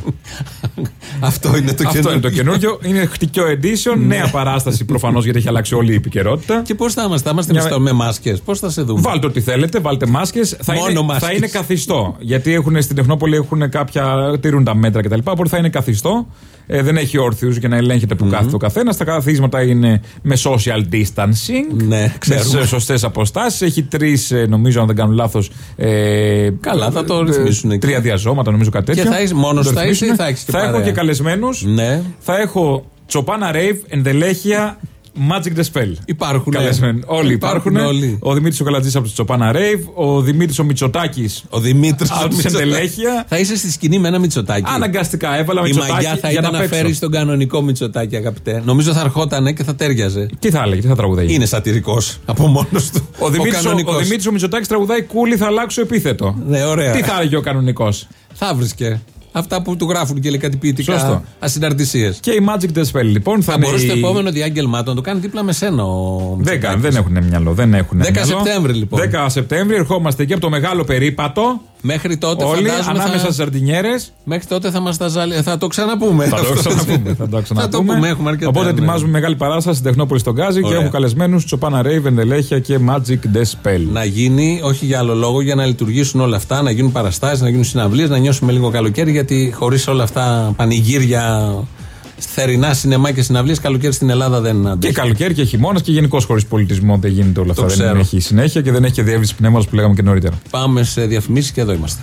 Αυτό είναι το Αυτό είναι το καινούργιο. Είναι χτυκιό edition, νέα παράσταση προφανώς γιατί έχει αλλάξει όλη η επικαιρότητα. Και πώς θα είμαστε, θα είμαστε Μια- μισθό- με μάσκες, πώς θα σε δούμε; Βάλτε ό,τι θέλετε, βάλτε μάσκες. Θα, Μόνο είναι, μάσκες. θα είναι καθιστό. Γιατί έχουν, στην Τεχνόπολη έχουν κάποια. τηρούν τα μέτρα κτλ. Οπότε θα είναι καθιστό. Ε, δεν έχει όρθιους για να ελέγχεται που κάθεται ο καθένας. Τα καθίσματα είναι με social distancing. Ναι, ξέρουμε. Με σωστές αποστάσεις. Έχει τρεις, νομίζω, αν δεν κάνω λάθος. Ε, Καλά, θα το ε, ρυθμίσουν εκεί. Τρία διαζώματα, νομίζω κάτι Και τέτοιο. θα είσαι- μόνος Το θα είσαι ή ρυθμίσουν. θα έχεις και Θα έχω παρέα; και καλεσμένους. Ναι. Θα έχω Τσοπάνα Rave, Ενδελέχεια, Magic the Spell. Υπάρχουν. Καλεσμένοι. Όλοι Υπάρχουν υπάρχουν. όλοι. Ο Δημήτρης ο Καλατζής από το Τσοπάνα Rave, ο Δημήτρης ο Μητσοτάκης. Ο Δημήτρης Από τη Εντελέχεια. Θα είσαι στη σκηνή με ένα Μητσοτάκι. Αναγκαστικά έβαλα Η Μητσοτάκη μαγιά θα για ήταν να να παίξω. φέρεις τον κανονικό Μητσοτάκι, αγαπητέ. Νομίζω θα ερχότανε και θα τέριαζε. Τι θα έλεγε, τι θα τραγουδάει; Είναι σατυρικός από μόνος του. Ο Δημήτρης ο, κανονικός. ο, Δημήτρης ο Μητσοτάκης τραγουδάει κούλι, θα αλλάξω επίθετο. Ναι, ωραία. Τι θα έλεγε ο κανονικός; Θα βρίσκε. Αυτά που του γράφουν και λέει κάτι ποιητικά Σωστό. ασυναρτησίες. Και η Magic the Spell λοιπόν θα, Θα είναι. μπορούσε το η- επόμενο διάγγελμά του να το κάνει δίπλα με σένα ο Δεν, Μητσοτάκης. κάνουν, δεν έχουν μυαλό. Δεν έχουν 10 μυαλό. Σεπτέμβρη, λοιπόν. 10 Σεπτέμβρη ερχόμαστε εκεί από το μεγάλο περίπατο. Μέχρι τότε Όλοι φαντάζομαι ανάμεσα θα... στις Σαρδινιέρε. Μέχρι τότε θα μας τα ζάλει. Θα το ξαναπούμε. Θα το Αυτό. ξαναπούμε. Θα το Θα ξαναπούμε. το πούμε, έχουμε αρκετά. Οπότε ναι. ετοιμάζουμε μεγάλη παράσταση στην Τεχνόπολη στον Γκάζι και Ωραία. έχω καλεσμένους Τσοπάνα Raven, Ελέχεια και Magic the Spell. Να γίνει, όχι για άλλο λόγο, για να λειτουργήσουν όλα αυτά, να γίνουν παραστάσεις, να γίνουν συναυλίες, να νιώσουμε λίγο καλοκαίρι. Γιατί χωρίς όλα αυτά πανηγύρια, θερινά σινεμά και συναυλίες, καλοκαίρι στην Ελλάδα δεν Και αντέχει. καλοκαίρι και χειμώνας και γενικώς χωρίς πολιτισμό δεν γίνεται όλα Το αυτά. Δεν ξέρω. έχει συνέχεια και δεν έχει και διεύρυνση πνεύματο που λέγαμε και νωρίτερα. Πάμε σε διαφημίσεις και εδώ είμαστε.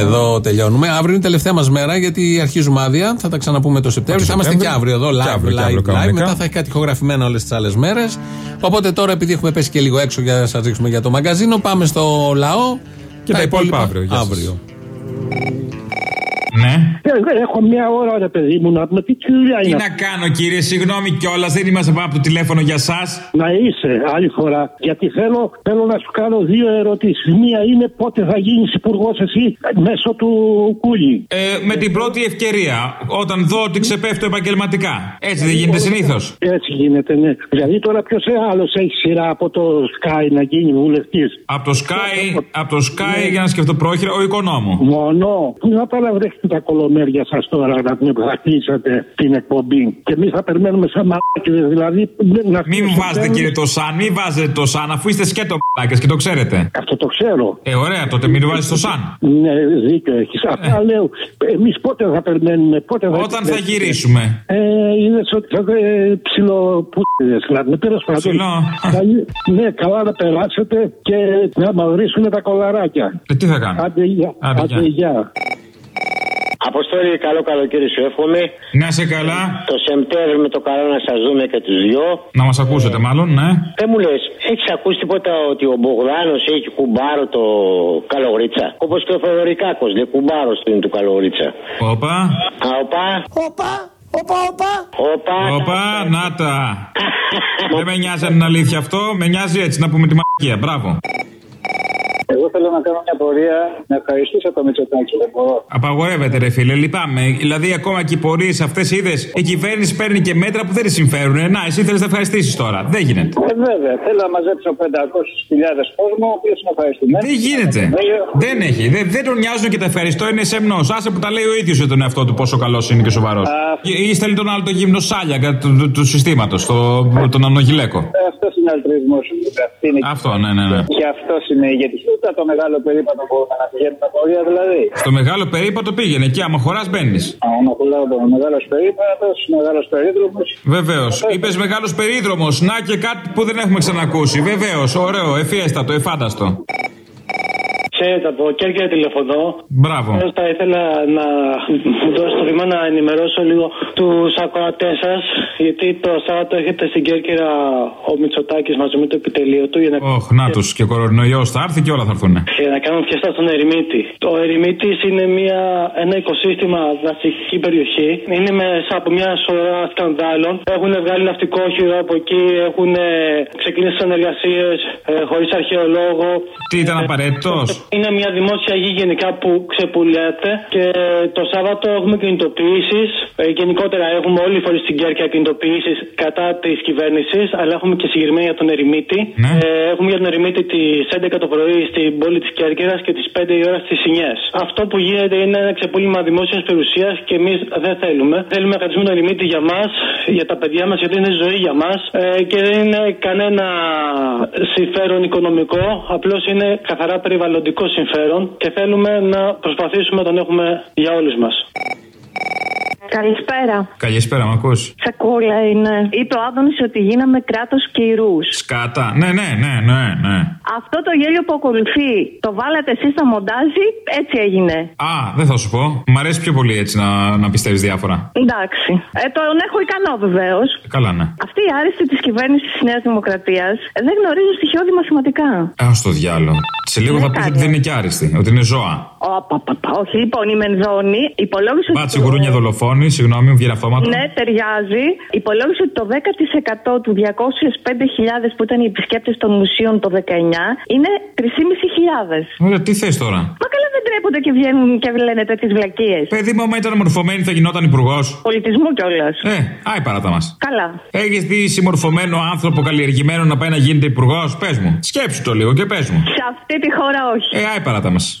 Εδώ τελειώνουμε. Αύριο είναι η τελευταία μας μέρα γιατί αρχίζουμε άδεια. Θα τα ξαναπούμε το Σεπτέμβριο. Θα είμαστε και Σεπτέμβριο. αύριο εδώ Και live, αύριο, και αύριο live, live. κανονικά. Μετά θα έχει κάτι ηχογραφημένο όλες τις άλλες μέρες. Οπότε τώρα, επειδή έχουμε πέσει και λίγο έξω για να σας δείξουμε για το μαγκαζίνο, πάμε στο λαό. Και τα υπόλοιπα αύριο. Γεια σας. αύριο. Ναι. Έχω μια ώρα, ρε παιδί μου, να πούμε τι δουλειά Τι είναι. να κάνω κύριε, συγγνώμη κιόλας, δεν είμαστε πάνω από το τηλέφωνο για εσά. Να είσαι άλλη φορά. Γιατί θέλω, θέλω να σου κάνω δύο ερωτήσεις. Μία είναι πότε θα γίνεις υπουργός εσύ μέσω του Κούλι. Ε, με την πρώτη ευκαιρία, όταν δω ότι ξεπέφτω επαγγελματικά. Έτσι δεν γίνεται συνήθως. Έτσι γίνεται, ναι. Δηλαδή τώρα ποιος άλλος έχει σειρά από το Sky να γίνει βουλευτής; Από το Sky, από το Sky για να σκεφτώ πρόχειρα, ο οικονόμου. Μόνο. Πού να παραβρέχετε τα κολομέρια σας τώρα να πούμε που θα κλείσετε την εκπομπή. Και εμείς θα περιμένουμε σαν μαλάκιδες. Δηλαδή. Να Μην μου βάζετε κύριε το Σαν, μην βάζετε το Σαν, αφού είστε σκέτο μπλάκες και το ξέρετε. Αυτό το ξέρω. Ε, ωραία, τότε μην βάζετε το Σαν. Ναι, δίκιο έχεις. Αυτά λέω. Εμείς πότε θα περιμένουμε, πότε θα. Ε. Όταν θα γυρίσουμε. Ε, είδε ότι θα ε, ψιλοπούτιδε. Δηλαδή, τέλος πάντων. Ψηλό. Καλή- Ναι, καλά να περάσετε και να μαυρίσουν τα κολαράκια. Ε, τι θα κάνω; Άντε, γεια. Άντε, γεια. Άντε, γεια. Αποστόλη, καλό καλοκαίρι σου εύχομαι. Να σε καλά. Το Σεπτέμβριο με το καλό να σας δούμε και τους δυο. Να μας ακούσετε μάλλον, ναι. Δεν μου λες, έχεις ακούσει τίποτα ότι ο Μπογδάνος έχει κουμπάρο το καλογρίτσα; Όπως και ο Φεδωρικάκο, λέει κουμπάρο του είναι του καλογρίτσα. Όπα. Α, οπα. Όπα, όπα, όπα. Όπα. Όπα, να τα. Δεν με νοιάζει αν είναι αλήθεια αυτό, με νοιάζει έτσι να πούμε τη μαγεία. Μπράβο. Εγώ θέλω να κάνω μια πορεία να ευχαριστήσω το Μητσοτάκη. Δεν μπορώ. Απαγορεύεται, ρε φίλε, λυπάμαι. Δηλαδή, ακόμα και οι πορείες αυτές είδες, η κυβέρνηση παίρνει και μέτρα που δεν της συμφέρουν. Να, εσύ θέλεις να ευχαριστήσεις τώρα. Δεν γίνεται. Ε, βέβαια, θέλω να μαζέψω 500.000 κόσμο, ο οποίος είναι ευχαριστημένος. Δεν γίνεται. Δεν έχει. Δεν, δεν τον νοιάζουν και τα ευχαριστώ, είναι σεμνό. Άσε που τα λέει ο ίδιος για τον εαυτό του πόσο καλός είναι και σοβαρός. Ή στέλνει τον άλλο το γύμνο σάλια του, του, του συστήματος, το, τον ανογυλέκο. Αυτός είναι αλτρισμό. Αυτό, ναι, ναι, ναι. Και αυτό είναι ηγέτη. Ούτε το μεγάλο περίπατο μπορούμε να πηγαίνουμε τα πορεία δηλαδή. Στο μεγάλο περίπατο πήγαινε και άμα χωράς μπαίνεις. Άμα πουλάω το μεγάλος περίπατος, μεγάλος περίδρομος. Βεβαίως. Είπες μεγάλος περίδρομος. Να και κάτι που δεν έχουμε ξανακούσει. Βεβαίως. Ωραίο. Εφιέστατο. Εφάνταστο. Ξέρετε, από Κέρκυρα τηλεφωνώ. Μπράβο. Ε, Θα ήθελα να μου δώσω το βήμα να ενημερώσω λίγο τους ακροατές σας. Γιατί το Σάββατο έρχεται στην Κέρκυρα ο Μητσοτάκης μαζί με το επιτελείο του για να, Όχ, να τους και κορονοϊός θα έρθει και όλα θα έρθουν. για να κάνουν φιέστα στον Ερημίτη. Το Ερημίτη είναι μια, ένα οικοσύστημα δασική περιοχή. Είναι μέσα από μια σωρά σκανδάλων. Έχουν βγάλει ναυτικόχειρο από εκεί, έχουν ε, ξεκινήσει συνεργασίες ε, χωρίς αρχαιολόγο. Τι ήταν απαραίτητος; Είναι μια δημόσια γη γενικά που ξεπουλιέται και το Σάββατο έχουμε κινητοποιήσεις. γενικότερα έχουμε όλοι οι φορεί στην Κέρκια κινητοποιήσεις κατά της κυβέρνησης, αλλά έχουμε και συγκεκριμένα για τον Ερημίτη. Ε, έχουμε για τον Ερημίτη τις 11 το πρωί στην πόλη της Κέρκυρας και τις 5 η ώρα στις Σινιές. Αυτό που γίνεται είναι ένα ξεπούλημα δημόσιας περιουσίας και εμείς δεν θέλουμε. Θέλουμε να κρατήσουμε τον Ερημίτη για μας, για τα παιδιά μας, γιατί είναι ζωή για μας ε, και δεν είναι κανένα συμφέρον οικονομικό. Απλώς είναι καθαρά περιβαλλοντικό συμφέρον και θέλουμε να προσπαθήσουμε να τον έχουμε για όλους μας. Καλησπέρα. Καλησπέρα, μ' ακούς; Σακούλα είναι. Είπε ο Άδωνης ότι γίναμε κράτος κυρούς. Σκάτα. Ναι, ναι, ναι, ναι, ναι. Αυτό το γέλιο που ακολουθεί, το βάλατε εσείς στα μοντάζι, έτσι έγινε. Α, δεν θα σου πω. Μ' αρέσει πιο πολύ έτσι να, να πιστεύεις διάφορα. Εντάξει. Ε, τον έχω ικανό βεβαίως. Καλά, ναι. Αυτοί οι άριστοι της κυβέρνησης της Νέας Δημοκρατίας δεν γνωρίζουν στοιχειώδη μαθηματικά. Α το διάλο. Σε λίγο θα πει ότι δεν είναι και άριστη, ότι είναι ζώα. Ω, πα, πα, πα. Όχι, λοιπόν, η Μενζόνη υπολόγισε. ότι Μπάτσε το- γουρούνια δολοφόνη, συγγνώμη, μου βγαίνει αυτόματο. Ναι, ταιριάζει. Υπολόγισε ότι το 10% του 205.000 που ήταν οι επισκέπτες των μουσείων το 19 είναι 3.500. Ωραία, τι θες τώρα; Μα καλά δεν τρέπονται και βγαίνουν και λένε τέτοιες βλακίες. Παιδί μου, άμα ήταν μορφωμένη θα γινόταν υπουργός. Πολιτισμού κιόλας. Ε, άι παράτα μας. Καλά. Έχεις δει συμμορφωμένο άνθρωπο καλλιεργημένο να πάει να γίνεται υπουργός, πες μου. Σκέψου το λίγο και πες μου. Σε αυτή τη χώρα όχι. Ε, άι παράτα μας.